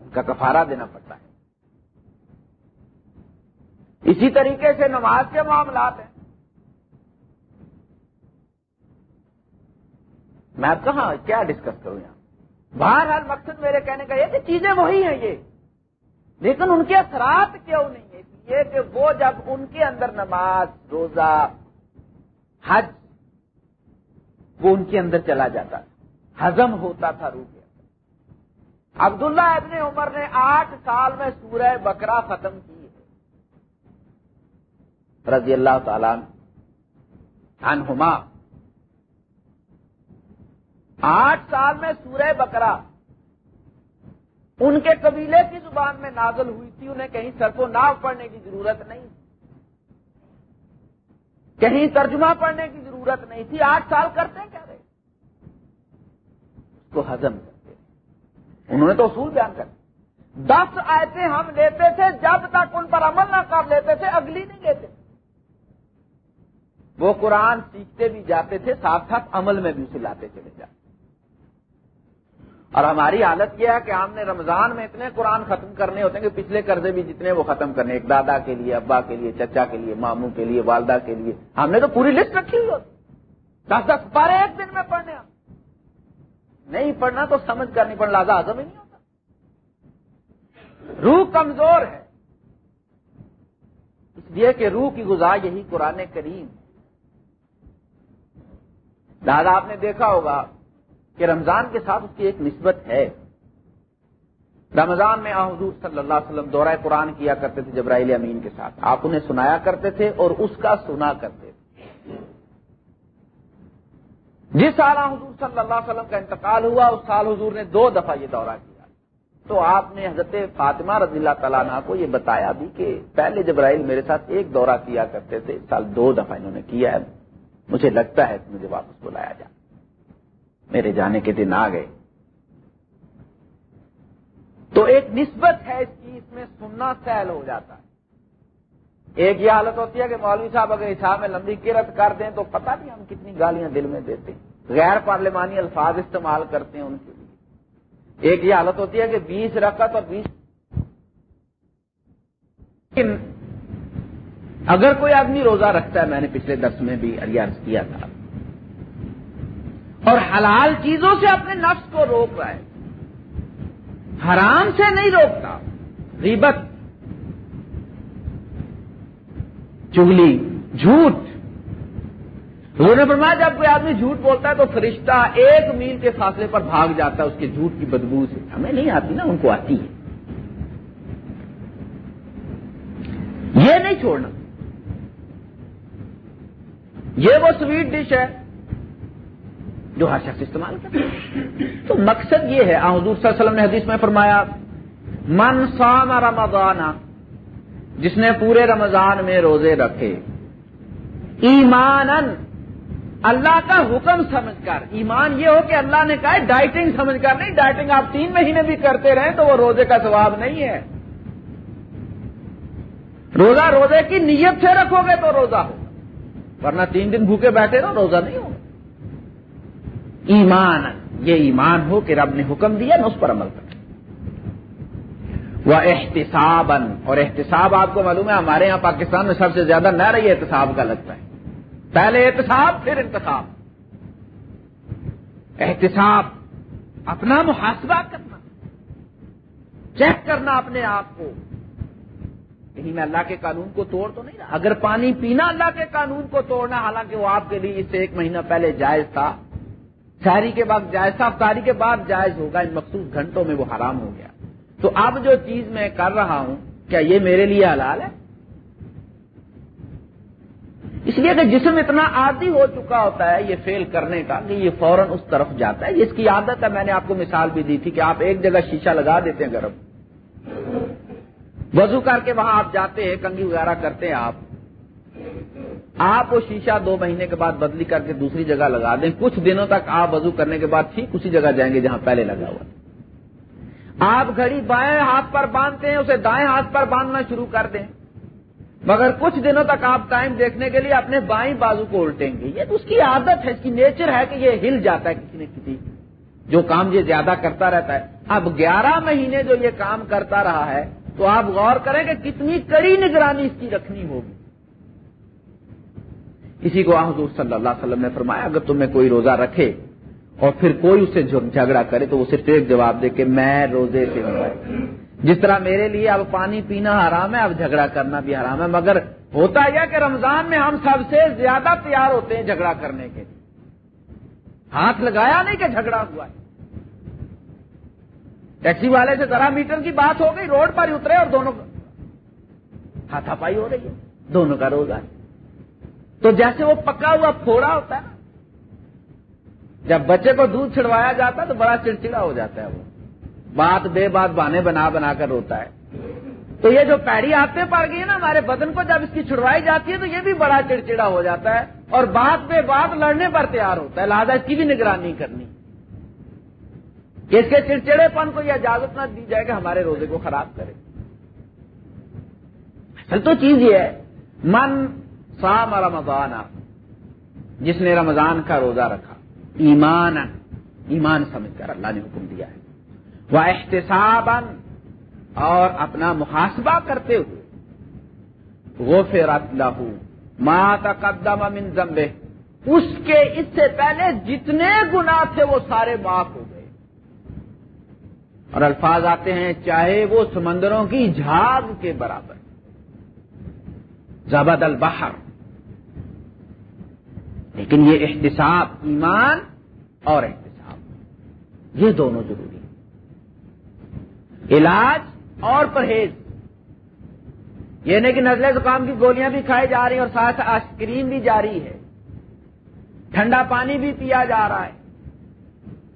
ان کا کفارہ دینا پڑتا ہے۔ اسی طریقے سے نماز کے معاملات ہیں۔ میں کہاں، کیا ڈسکس کروں یہاں؟ باہر ہر مقصد میرے کہنے کا یہ کہ چیزیں وہی ہیں یہ۔ لیکن ان کے اثرات کیوں نہیں ہے یہ کہ وہ جب ان کے اندر نماز، روزہ حج وہ ان کے اندر چلا جاتا تھا۔ ہزم ہوتا تھا روح کے اندر۔ عبداللہ ابن عمر نے آٹھ سال میں سورہ بکرا ختم کی ہے۔ رضی اللہ تعالی عنہما۔ آٹھ سال میں سورہ بکرا ان کے قبیلے کی زبان میں نازل ہوئی تھی، انہیں کہیں سر کو ناو پڑھنے کی ضرورت نہیں۔ کہیں ترجمہ پڑھنے کی ضرورت نہیں تھی، آٹھ سال کرتے کیا رہے۔ اس کو ہزم کرتے۔ انہوں نے تو اصول بیان کر دس آیتیں ہم لیتے تھے، جب تک ان پر عمل نہ کر لیتے تھے، اگلی نہیں لیتے۔ وہ قرآن سیکھتے بھی جاتے تھے، ساتھ ساتھ عمل میں بھی اسے لاتے چلے جاتے۔ اور ہماری حالت یہ ہے کہ ہم نے رمضان میں اتنے قرآن ختم کرنے ہوتے ہیں کہ پچھلے قرضے بھی جتنے وہ ختم کرنے ایک دادا کے لیے، ابا کے لیے، چچا کے لیے، ماموں کے لیے، والدہ کے لیے۔ ہم نے تو پوری لسٹ رکھی ہوئی ہوتی۔ دس دس بارہ ایک دن میں پڑھنے نہیں پڑھنا تو سمجھ کر نہیں پڑھنا، لازا ہی نہیں ہوتا۔ روح کمزور ہے۔ اس لیے کہ روح کی غذا یہی قرآن کریم۔ دادا آپ نے دیکھا ہوگا کہ رمضان کے ساتھ اس کی ایک نسبت ہے۔ رمضان میں حضور صلی اللہ علیہ وسلم دورہ قرآن کیا کرتے تھے جبرائیل امین کے ساتھ۔ آپ انہیں سنایا کرتے تھے اور اس کا سنا کرتے تھے۔ جس سال حضور صلی اللہ علیہ وسلم کا انتقال ہوا، اس سال حضور نے دو دفعہ یہ دورہ کیا۔ تو آپ نے حضرت فاطمہ رضی اللہ تعالیٰ عنہ کو یہ بتایا بھی کہ پہلے جبرائیل میرے ساتھ ایک دورہ کیا کرتے تھے، اس سال دو دفعہ انہوں نے کیا ہے۔ مجھے لگتا ہے کہ مجھے واپس بلایا جائے۔ میرے جانے کے دن آ گئے۔ تو ایک نسبت ہے اس کی، اس میں سننا سہل ہو جاتا ہے۔ ایک یہ حالت ہوتی ہے کہ مولوی صاحب اگر حساب میں لمبی کرت کر دیں تو پتہ نہیں ہم کتنی گالیاں دل میں دیتے ہیں۔ غیر پارلیمانی الفاظ استعمال کرتے ہیں ان کے لیے۔ ایک یہ حالت ہوتی ہے کہ بیس رکعت اور بیس اگر کوئی آدمی روزہ رکھتا ہے، میں نے پچھلے دس میں بھی عرض کیا تھا۔ اور حلال چیزوں سے اپنے نفس کو روک رہا ہے۔ حرام سے نہیں روکتا۔ ریبت چگلی۔ جھوٹ۔ انہوں نے فرمایا، جب کوئی آدمی جھوٹ بولتا ہے تو فرشتہ ایک میل کے فاصلے پر بھاگ جاتا ہے، اس کے جھوٹ کی بدبو سے۔ ہمیں نہیں آتی نا، ان کو آتی ہے۔ یہ نہیں چھوڑنا۔ یہ وہ سویٹ ڈش ہے جو ہر شخص استعمال کرتا تو مقصد یہ ہے حضور صلی اللہ علیہ وسلم نے حدیث میں فرمایا، من سام رمضان، جس نے پورے رمضان میں روزے رکھے ایمان اللہ کا حکم سمجھ کر، ایمان یہ ہو کہ اللہ نے کہا ڈائٹنگ سمجھ کر نہیں، ڈائٹنگ آپ تین مہینے بھی کرتے رہیں تو وہ روزے کا ثواب نہیں ہے۔ روزہ روزے کی نیت سے رکھو گے تو روزہ ہوگا، ورنہ تین دن بھوکے بیٹھے رہو روزہ نہیں ہوگا۔ ایمان یہ ایمان ہو کہ رب نے حکم دیا نا اس پر عمل کر وہ احتساب اور احتساب آپ کو معلوم ہے، ہمارے یہاں پاکستان میں سب سے زیادہ نہ رہی احتساب کا لگتا ہے۔ پہلے احتساب، پھر انتخاب۔ احتساب، اپنا محاسبہ کرنا، چیک کرنا اپنے آپ کو۔ کہیں میں اللہ کے قانون کو توڑ تو نہیں رہا۔ اگر پانی پینا اللہ کے قانون کو توڑنا، حالانکہ وہ آپ کے لیے اس سے ایک مہینہ پہلے جائز تھا شاعری کے بعد جائز تھا افطاری کے بعد جائز ہوگا، ان مخصوص گھنٹوں میں وہ حرام ہو گیا۔ تو اب جو چیز میں کر رہا ہوں، کیا یہ میرے لیے حلال ہے؟ اس لیے کہ جسم اتنا عادی ہو چکا ہوتا ہے یہ فیل کرنے کا کہ یہ فوراً اس طرف جاتا ہے۔ اس کی عادت ہے، میں نے آپ کو مثال بھی دی تھی کہ آپ ایک جگہ شیشہ لگا دیتے ہیں گرم۔ وضو کر کے وہاں آپ جاتے ہیں کنگی وغیرہ کرتے ہیں آپ۔ آپ وہ شیشہ دو مہینے کے بعد بدلی کر کے دوسری جگہ لگا دیں، کچھ دنوں تک آپ وضو کرنے کے بعد ٹھیک اسی جگہ جائیں گے جہاں پہلے لگا ہوا۔ آپ گھڑی بائیں ہاتھ پر باندھتے ہیں، اسے دائیں ہاتھ پر باندھنا شروع کر دیں۔ مگر کچھ دنوں تک آپ ٹائم دیکھنے کے لیے اپنے بائیں بازو کو الٹیں گے۔ یہ اس کی عادت ہے، اس کی نیچر ہے کہ یہ ہل جاتا ہے کسی نہ کسی۔ جو کام یہ زیادہ کرتا رہتا ہے۔ اب گیارہ مہینے جو یہ کام کرتا رہا ہے، تو آپ غور کریں کہ کتنی کڑی نگرانی اس کی رکھنی ہوگی۔ کسی کو حضور صلی اللہ علیہ وسلم نے فرمایا، اگر تمہیں کوئی روزہ رکھے اور پھر کوئی اسے جھگڑا کرے تو وہ صرف ایک جواب دے کہ میں روزے سے ہوں۔ جس طرح میرے لیے اب پانی پینا حرام ہے، اب جھگڑا کرنا بھی حرام ہے، مگر ہوتا یہ کہ رمضان میں ہم سب سے زیادہ تیار ہوتے ہیں جھگڑا کرنے کے ہاتھ لگایا نہیں کہ جھگڑا ہوا ہے۔ ٹیکسی والے سے ذرا میٹر کی بات ہو گئی، روڈ پر ہی اترے اور دونوں ہاتھا پائی ہو رہی ہے۔ دونوں کا روزہ ہے۔ تو جیسے وہ پکا ہوا پھوڑا ہوتا ہے جب بچے کو دودھ چھڑوایا جاتا ہے تو بڑا چڑچڑا ہو جاتا ہے وہ۔ بات بے بات بانے بنا بنا کر روتا ہے۔ تو یہ جو پیڑی آتے پڑ گئی ہے نا ہمارے بدن کو، جب اس کی چھڑوائی جاتی ہے تو یہ بھی بڑا چڑچڑا ہو جاتا ہے اور بات بے بات لڑنے پر تیار ہوتا ہے۔ لہٰذا اس کی بھی نگرانی کرنی۔ اس کے چڑچڑے پن کو یہ اجازت نہ دی جائے کہ ہمارے روزے کو خراب کرے۔ اصل تو چیز یہ ہے، من سام رمضان، جس نے رمضان کا روزہ رکھا، ایمان ایمان سمجھ کر اللہ نے حکم دیا ہے۔ وہ احتساب اور اپنا محاسبہ کرتے ہوئے وہ پھر لہو ماں تقدم من زمبے اس کے اس سے پہلے جتنے گنا تھے وہ سارے معاف ہو گئے۔ اور الفاظ آتے ہیں، چاہے وہ سمندروں کی جھاگ کے برابر۔ زبد البحر لیکن یہ احتساب ایمان اور احتساب. یہ دونوں ضروری ہیں. علاج اور پرہیز. یہ نہیں کہ نزلے زکام کی گولیاں بھی کھائی جا رہی ہیں اور ساتھ آئس کریم بھی جاری ہے. ٹھنڈا پانی بھی پیا جا رہا ہے.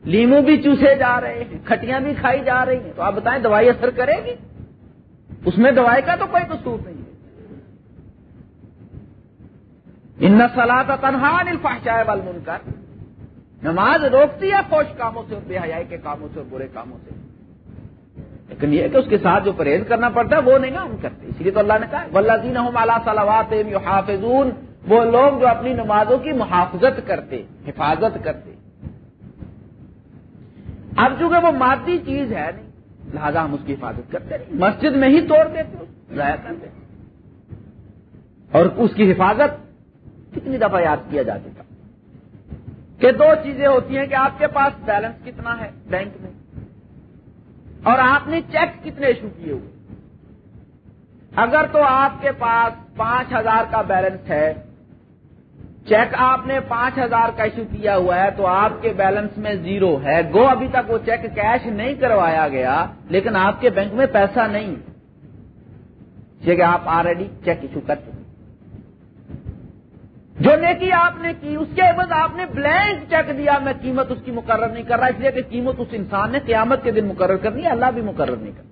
لیمو بھی چوسے جا رہے ہیں. کھٹیاں بھی کھائی جا رہی ہیں. تو آپ بتائیں دوائی اثر کرے گی؟ اس میں دوائی کا تو کوئی قصور نہیں ہے ان نسلا تنہا الفحشاء والمنکر۔ نماز روکتی ہے خوش کاموں سے اور بے حیائی کے کاموں سے اور برے کاموں سے۔ لیکن یہ کہ اس کے ساتھ جو پرہیز کرنا پڑتا ہے، وہ نہیں نا ہم کرتے۔ اس لیے تو اللہ نے کہا ولزین صلاحات حافظون وہ لوگ جو اپنی نمازوں کی محافظت کرتے، حفاظت کرتے۔ اب چونکہ وہ مادی چیز ہے نہیں، لہذا ہم اس کی حفاظت کرتے نہیں۔ مسجد میں ہی توڑ دیتے، ضائع کر دیتے۔ اور اس کی حفاظت کتنی دفعہ یاد کیا جا چکا کہ دو چیزیں ہوتی ہیں کہ آپ کے پاس بیلنس کتنا ہے بینک میں اور آپ نے چیک کتنے ایشو کیے ہوئے اگر تو آپ کے پاس پانچ ہزار کا بیلنس ہے، چیک آپ نے پانچ ہزار کا ایشو کیا ہوا ہے، تو آپ کے بیلنس میں زیرو ہے۔ گو، ابھی تک وہ چیک کیش نہیں کروایا گیا، لیکن آپ کے بینک میں پیسہ نہیں۔ کہ آپ آلریڈی چیک ایشو کر چکے جو نیکی آپ نے کی، اس کے بعد آپ نے بلینک چیک دیا، میں قیمت اس کی مقرر نہیں کر رہا، اس لیے کہ قیمت اس انسان نے قیامت کے دن مقرر کرنی ہے، اللہ بھی مقرر نہیں کر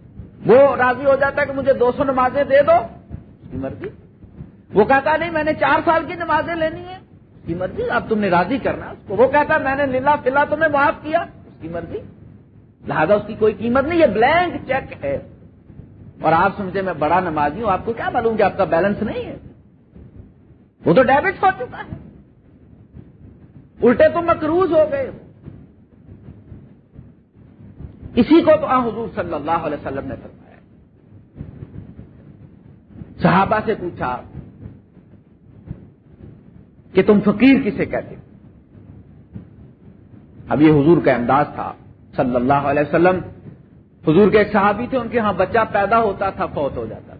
وہ راضی ہو جاتا ہے کہ مجھے دو سو نمازیں دے دو، اس کی مرضی۔ وہ کہتا نہیں، میں نے چار سال کی نمازیں لینی ہے اس کی مرضی، اب تم نے راضی کرنا۔ اس کو وہ کہتا میں نے لیلا فلا تمہیں معاف کیا، اس کی مرضی۔ لہذا اس کی کوئی قیمت نہیں، یہ بلینک چیک ہے۔ اور آپ سمجھے میں بڑا نمازی ہوں، آپ کو کیا معلوم کہ آپ کا بیلنس نہیں ہے؟ وہ تو ڈیبٹ ہو چکا ہے۔ الٹے تو مکروز ہو گئے۔ اسی کو تو حضور صلی اللہ علیہ وسلم نے فرمایا۔ صحابہ سے پوچھا کہ تم فقیر کسے کہتے اب یہ حضور کا انداز تھا۔ صلی اللہ علیہ وسلم، حضور کے ایک صحابی تھے، ان کے ہاں بچہ پیدا ہوتا تھا، فوت ہو جاتا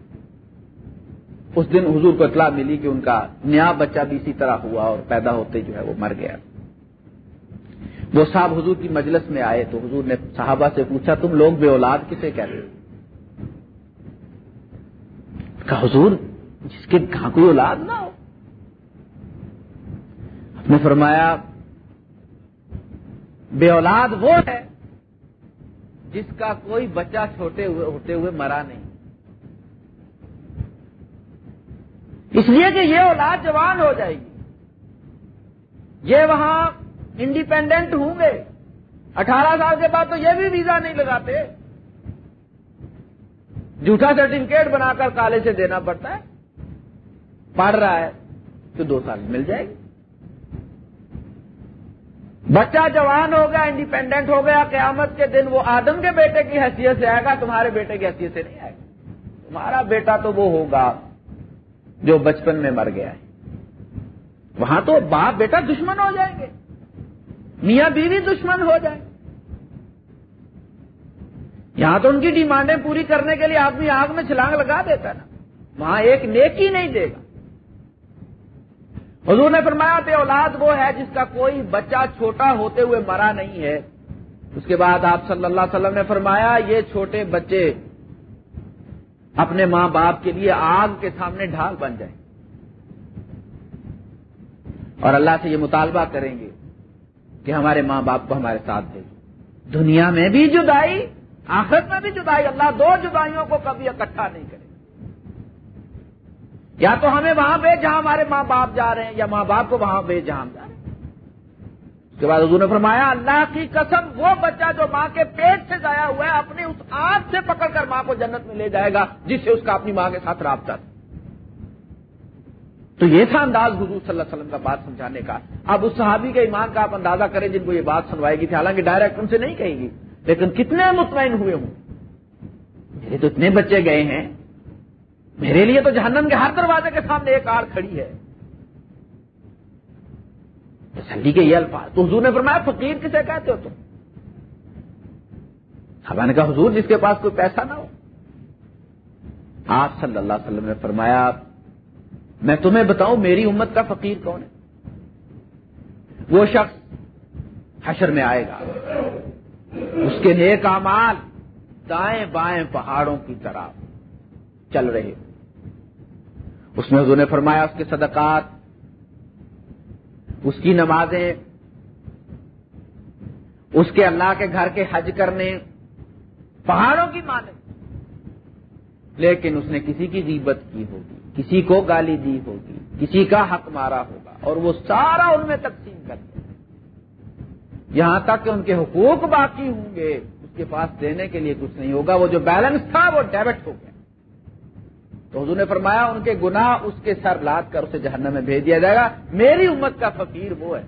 اس دن حضور کو اطلاع ملی کہ ان کا نیا بچہ بھی اسی طرح ہوا اور پیدا ہوتے جو ہے وہ مر گیا۔ وہ صاحب حضور کی مجلس میں آئے تو حضور نے صحابہ سے پوچھا، تم لوگ بے اولاد کسے کہتے ہو؟ کہا حضور، جس کے کہاں کوئی اولاد نہ ہو؟ نے فرمایا، بے اولاد وہ ہے جس کا کوئی بچہ چھوٹے ہوئے، ہوتے ہوئے مرا نہیں۔ اس لیے کہ یہ اولاد جوان ہو جائے گی۔ یہ وہاں انڈیپینڈنٹ ہوں گے۔ اٹھارہ سال کے بعد تو یہ بھی ویزا نہیں لگاتے۔ جھوٹا سرٹیفکیٹ بنا کر کالج سے دینا پڑتا ہے۔ پڑھ رہا ہے تو دو سال مل جائے گی۔ بچہ جوان ہو گیا انڈیپینڈنٹ ہو گیا، قیامت کے دن وہ آدم کے بیٹے کی حیثیت سے آئے گا، تمہارے بیٹے کی حیثیت سے نہیں آئے گا۔ تمہارا بیٹا تو وہ ہوگا۔ جو بچپن میں مر گیا ہے۔ وہاں تو باپ بیٹا دشمن ہو جائیں گے۔ میاں بیوی دشمن ہو جائیں۔ یہاں تو ان کی ڈیمانڈیں پوری کرنے کے لیے آدمی آگ میں چھلانگ لگا دیتا نا۔ وہاں ایک نیکی نہیں دے گا۔ حضور نے فرمایا کہ اولاد وہ ہے جس کا کوئی بچہ چھوٹا ہوتے ہوئے مرا نہیں ہے۔ اس کے بعد آپ صلی اللہ علیہ وسلم نے فرمایا، یہ چھوٹے بچے اپنے ماں باپ کے لیے آگ کے سامنے ڈھال بن جائیں۔ اور اللہ سے یہ مطالبہ کریں گے کہ ہمارے ماں باپ کو ہمارے ساتھ بھیجو۔ دنیا میں بھی جدائی، آخرت میں بھی جدائی، اللہ دو جدائیوں کو کبھی اکٹھا نہیں کرے۔ یا تو ہمیں وہاں بھیج جہاں ہمارے ماں باپ جا رہے ہیں یا ماں باپ کو وہاں بھیج جہاں ہم جا رہے ہیں۔ کے بعد حضور نے فرمایا، اللہ کی قسم، وہ بچہ جو ماں کے پیٹ سے ضائع ہوا ہے، اپنی اس آنکھ سے پکڑ کر ماں کو جنت میں لے جائے گا، جس سے اس کا اپنی ماں کے ساتھ رابطہ۔ تھا تو یہ تھا انداز حضور صلی اللہ علیہ وسلم کا بات سمجھانے کا۔ اب اس صحابی کے ایمان کا آپ اندازہ کریں، جن کو یہ بات سنوائے گی تھی، حالانکہ ڈائریکٹ ان سے نہیں کہیں گی، لیکن کتنے مطمئن ہوئے ہوں۔ میرے تو اتنے بچے گئے ہیں، میرے لیے تو جہنم کے ہر دروازے کے سامنے ایک آڑ کھڑی ہے۔ تسلی کے یہ الفاظ۔ تو حضور نے فرمایا، فقیر کسے کہتے ہو تم؟ ہم نے کہا، حضور، جس کے پاس کوئی پیسہ نہ ہو۔ آپ صلی اللہ علیہ وسلم نے فرمایا، میں تمہیں بتاؤں، میری امت کا فقیر کون ہے؟ وہ شخص حشر میں آئے گا۔ اس کے نیک امال دائیں بائیں پہاڑوں کی طرح چل رہے۔ اس میں حضور نے فرمایا، اس کے صدقات اس کی نمازیں، اس کے اللہ کے گھر کے حج کرنے، پہاڑوں کی مانے لیکن اس نے کسی کی غیبت کی ہوگی، کسی کو گالی دی ہوگی، کسی کا حق مارا ہوگا، اور وہ سارا ان میں تقسیم کر دیا یہاں تک کہ ان کے حقوق باقی ہوں گے، اس کے پاس دینے کے لیے کچھ نہیں ہوگا، وہ جو بیلنس تھا وہ ڈیبٹ ہو گیا۔ تو حضور نے فرمایا، ان کے گناہ اس کے سر لاد کر اسے جہنم میں بھیج دیا جائے گا۔ میری امت کا فقیر وہ ہے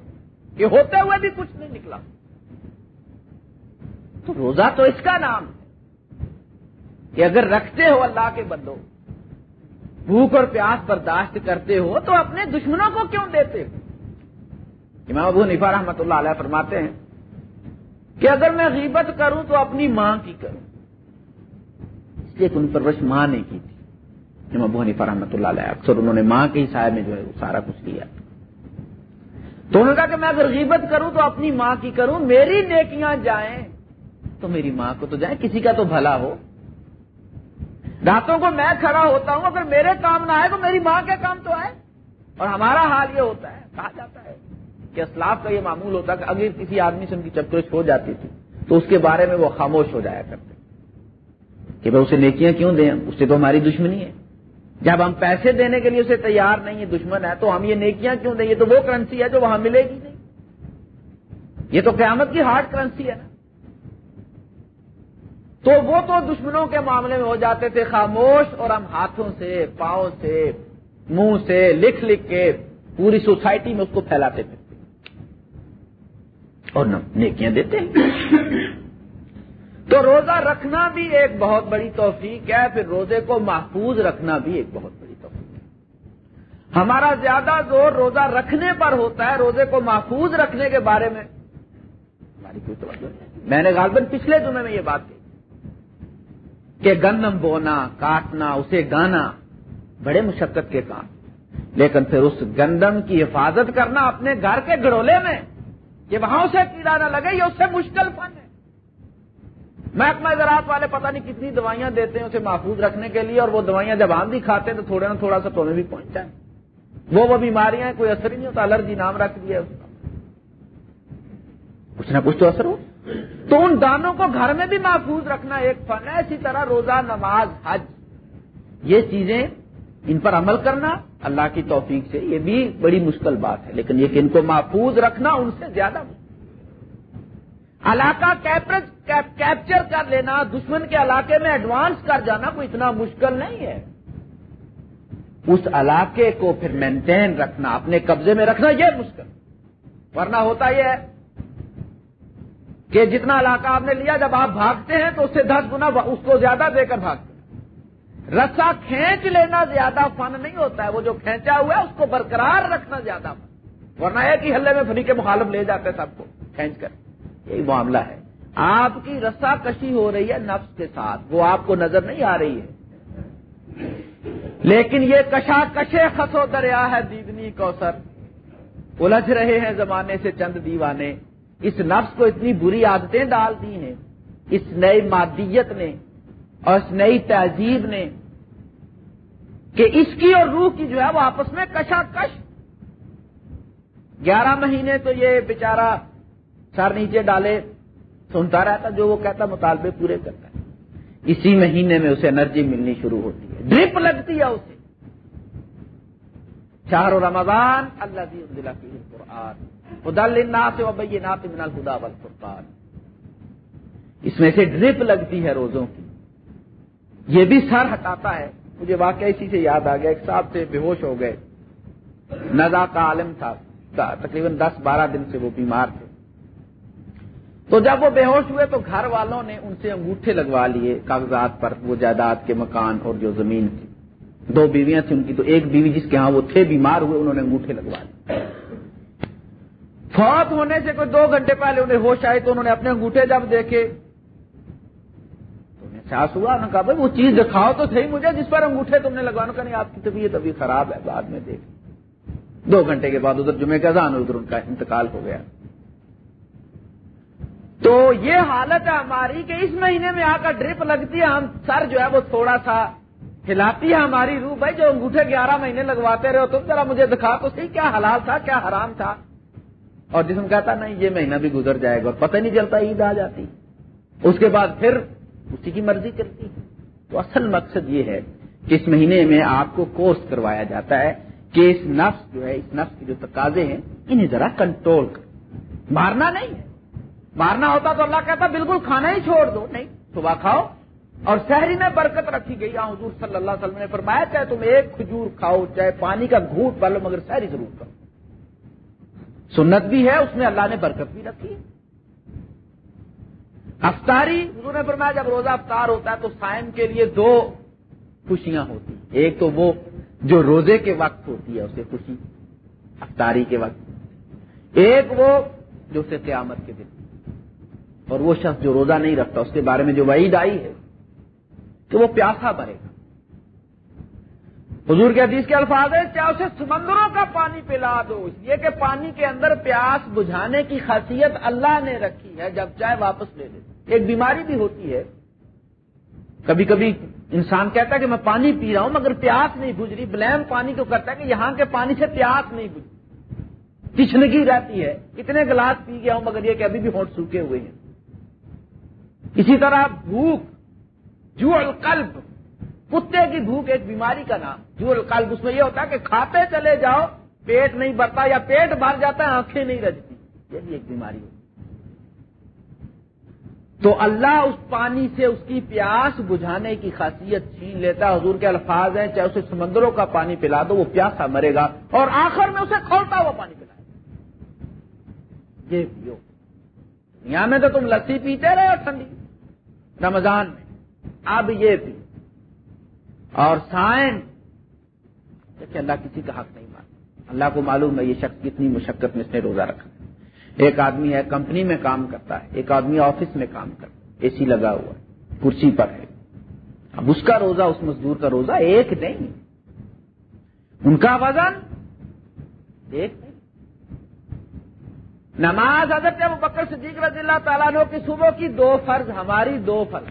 کہ ہوتے ہوئے بھی کچھ نہیں نکلا۔ تو روزہ تو اس کا نام ہے کہ اگر رکھتے ہو اللہ کے بندو بھوک اور پیاس برداشت کرتے ہو تو اپنے دشمنوں کو کیوں دیتے ہو؟ امام ابو نفا رحمۃ اللہ علیہ فرماتے ہیں کہ اگر میں غیبت کروں تو اپنی ماں کی کروں۔ اس لیے ان پرورش ماں نے کی تھی۔ امام ابو حنیفہ رحمۃ اللہ علیہ، اکثر انہوں نے ماں کے ہی سائے میں جو ہے سارا کچھ لیا تو انہوں نے کہا کہ میں اگر غیبت کروں تو اپنی ماں کی کروں، میری نیکیاں جائیں تو میری ماں کو تو جائیں کسی کا تو بھلا ہو۔ راتوں کو میں کھڑا ہوتا ہوں، اگر میرے کام نہ آئے تو میری ماں کے کام تو آئے۔ اور ہمارا حال یہ ہوتا ہے، کہا جاتا ہے کہ اسلاف کا یہ معمول ہوتا ہے کہ اگر کسی آدمی سے ان کی چپکرش ہو جاتی تھی تو اس کے بارے میں وہ خاموش ہو جایا کرتے۔ کہ بھائی اسے نیکیاں کیوں دیں؟ اس سے تو ہماری دشمنی ہے۔ جب ہم پیسے دینے کے لیے اسے تیار نہیں ہے دشمن ہے تو ہم یہ نیکیاں کیوں دیں؟ یہ تو وہ کرنسی ہے جو وہاں ملے گی۔ نہیں یہ تو قیامت کی ہارڈ کرنسی ہے نا۔ تو وہ تو دشمنوں کے معاملے میں ہو جاتے تھے، خاموش اور ہم ہاتھوں سے، پاؤں سے، منہ سے لکھ لکھ کے پوری سوسائٹی میں اس کو پھیلاتے تھے۔ اور نیکیاں دیتے ہیں۔ تو روزہ رکھنا بھی ایک بہت بڑی توفیق ہے، پھر روزے کو محفوظ رکھنا بھی ایک بہت بڑی توفیق ہے۔ ہمارا زیادہ زور روزہ رکھنے پر ہوتا ہے، روزے کو محفوظ رکھنے کے بارے میں۔ ہماری کوئی توجہ نہیں۔ میں نے غالباً پچھلے جمعے میں یہ بات کی کہ گندم بونا، کاٹنا، اسے گانا بڑے مشقت کے کام۔ لیکن پھر اس گندم کی حفاظت کرنا اپنے گھر کے گڑولے میں، کہ وہاں اسے کیڑا نہ لگے، یہ اس سے مشکل فن ہے۔ محکمہ زراعت والے پتہ نہیں کتنی دوائیاں دیتے ہیں اسے محفوظ رکھنے کے لیے اور وہ دوائیاں جب آم بھی کھاتے ہیں تو تھوڑا نہ تھوڑا سا تو بھی پہنچ جائے وہ وہ بیماریاں کوئی اثر ہی نہیں ہوتا، الرجی نام رکھ دیا اس کا۔ کچھ نہ کچھ تو اثر ہو۔ تو ان دانوں کو گھر میں بھی محفوظ رکھنا ایک فن ہے، اسی طرح روزہ، نماز، حج۔ یہ چیزیں ان پر عمل کرنا اللہ کی توفیق سے یہ بھی بڑی مشکل بات ہے، لیکن یہ کہ ان کو محفوظ رکھنا ان سے زیادہ علاقہ کیپچر کر لینا، دشمن کے علاقے میں ایڈوانس کر جانا کوئی اتنا مشکل نہیں ہے۔ اس علاقے کو پھر مینٹین رکھنا، اپنے قبضے میں رکھنا یہ مشکل۔ ورنہ ہوتا یہ ہے کہ جتنا علاقہ آپ نے لیا، جب آپ بھاگتے ہیں تو اس سے دس گنا اس کو زیادہ دے کر بھاگتے ہیں۔ رسا کھینچ لینا زیادہ فن نہیں ہوتا ہے، وہ جو کھینچا ہوا ہے، اس کو برقرار رکھنا زیادہ فن۔ ورنہ ہے کہ ہلے میں فری کے مخالف لے جاتے ہیں سب کو، کھینچ کر۔ یہی معاملہ ہے۔ آپ کی رسا کشی ہو رہی ہے نفس کے ساتھ، وہ آپ کو نظر نہیں آ رہی ہے۔ لیکن یہ کشا کشے خسو دریا ہے، دیدنی کوسر الجھ رہے ہیں زمانے سے چند دیوانے۔ اس نفس کو اتنی بری عادتیں ڈال دی ہیں۔ اس نئی مادیت نے اور اس نئی تہذیب نے کہ اس کی اور روح کی جو ہے وہ آپس میں کشا کش۔ گیارہ مہینے تو یہ بیچارہ سر نیچے ڈالے، سنتا رہتا، جو وہ کہتا مطالبے پورے کرتا ہے۔ اسی مہینے میں اسے انرجی ملنی شروع ہوتی ہے۔ ڈرپ لگتی ہے اسے۔ چار رمضان، اللہ دی قرآن خدال سے وبئی نات من الخدا والفرقان۔ اس میں سے ڈرپ لگتی ہے روزوں کی۔ یہ بھی سر ہٹاتا ہے۔ مجھے واقعہ اسی سے یاد آ گیا۔ ایک صاحب سے بے ہوش ہو گئے۔ نزا کا عالم تھا، تقریباً دس بارہ دن سے وہ بیمار تھے۔ تو جب وہ بے ہوش ہوئے تو گھر والوں نے ان سے انگوٹھے لگوا لیے کاغذات پر وہ جائیداد کے مکان اور جو زمین تھی۔ دو بیویاں تھیں ان کی تو ایک بیوی جس کے ہاں وہ تھے بیمار ہوئے انہوں نے انگوٹھے لگوا لیے۔ فوت ہونے سے کوئی دو گھنٹے پہلے انہیں ہوش آئے تو انہوں نے اپنے انگوٹھے جب دیکھے تو انہیں احساس ہوا، انہوں نے کہا، بھائی، وہ چیز دکھاؤ تو صحیح مجھے، جس پر انگوٹھے تم نے لگوانا۔ کہ نہیں، آپ کی طبیعت ابھی خراب ہے، بعد میں دیکھ دو گھنٹے کے بعد ادھر جمعے کا زان ادھر ان کا انتقال ہو گیا۔ تو یہ حالت ہے ہماری کہ اس مہینے میں آ کر ڈرپ لگتی ہے، ہم سر جو ہے وہ تھوڑا سا ہلاتی ہے ہماری روح۔ بھائی، جو انگوٹھے گیارہ مہینے لگواتے رہے ہو، تم ذرا مجھے دکھا تو صحیح کیا حلال تھا، کیا حرام تھا۔ اور جسم کہتا نہیں، یہ مہینہ بھی گزر جائے گا اور پتہ نہیں چلتا، عید آ جاتی۔ اس کے بعد پھر اسی کی مرضی کرتی۔ تو اصل مقصد یہ ہے کہ اس مہینے میں آپ کو کورس کروایا جاتا ہے کہ اس نفس جو ہے، اس نفس کے جو تقاضے ہیں، انہیں ذرا کنٹرول کر۔ مارنا نہیں ہے۔ مارنا ہوتا تو اللہ کہتا بالکل کھانا ہی چھوڑ دو۔ نہیں، صبح کھاؤ اور شہری میں برکت رکھی گئی۔ حضور صلی اللہ علیہ وسلم نے فرمایا، چاہے تم ایک کھجور کھاؤ، چاہے پانی کا گھوٹ پالو، مگر شہری ضرور کرو سنت بھی ہے، اس میں اللہ نے برکت بھی رکھی۔ افطاری، حضور نے فرمایا، جب روزہ افطار ہوتا ہے تو سائن کے لیے دو خوشیاں ہوتی ایک تو وہ جو روزے کے وقت ہوتی ہے، اسے خوشی، افطاری کے وقت۔ ایک وہ جو اسے قیامت کے دن۔ اور وہ شخص جو روزہ نہیں رکھتا، اس کے بارے میں جو وعید آئی ہے کہ وہ پیاسا بھرے گا۔ حضور کے حدیث کے الفاظ ہے چاہے اسے سمندروں کا پانی پلا دو، اس لیے کہ پانی کے اندر پیاس بجھانے کی خاصیت اللہ نے رکھی ہے، جب چائے واپس لے لے۔ ایک بیماری بھی ہوتی ہے۔ کبھی کبھی انسان کہتا ہے کہ میں پانی پی رہا ہوں، مگر پیاس نہیں بج رہی بلیم پانی کو کرتا ہے کہ یہاں کے پانی سے پیاس نہیں بج تچنگی رہتی ہے۔ کتنے گلاس پی گیا ہوں، مگر یہ کہ ابھی بھی ہونٹ سوکھے ہوئے ہیں۔ اسی طرح بھوک جو القلب کتے کی بھوک ایک بیماری کا نام جو القلب اس میں یہ ہوتا ہے کہ کھاتے چلے جاؤ، پیٹ نہیں بھرتا یا پیٹ بھر جاتا ہے، آنکھیں نہیں رجتی، یہ بھی ایک بیماری ہوتی تو اللہ اس پانی سے اس کی پیاس بجھانے کی خاصیت چھین لیتا ہے۔ حضور کے الفاظ ہیں، چاہے اسے سمندروں کا پانی پلا دو، وہ پیاسا مرے گا اور آخر میں اسے کھولتا ہوا پانی پلائے یہ یہاں میں تو تم لسی پیتے رہے ٹھنڈی۔ رمضان میں۔ اب یہ بھی۔ اور سائن۔ کہ اللہ کسی کا حق نہیں مانتا۔ اللہ کو معلوم ہے یہ شخص کتنی مشقت میں اس نے روزہ رکھا۔ ایک آدمی ہے کمپنی میں کام کرتا ہے، ایک آدمی آفس میں کام کرتا ہے۔ اے سی لگا ہوا ہے، کرسی پر ہے۔ اب اس کا روزہ، اس مزدور کا روزہ ایک نہیں۔ ان کا وزن ایک نماز حضرت ابو بکر صدیق رضی اللہ تعالیٰ کی صبح کی دو فرض، ہماری دو فرض۔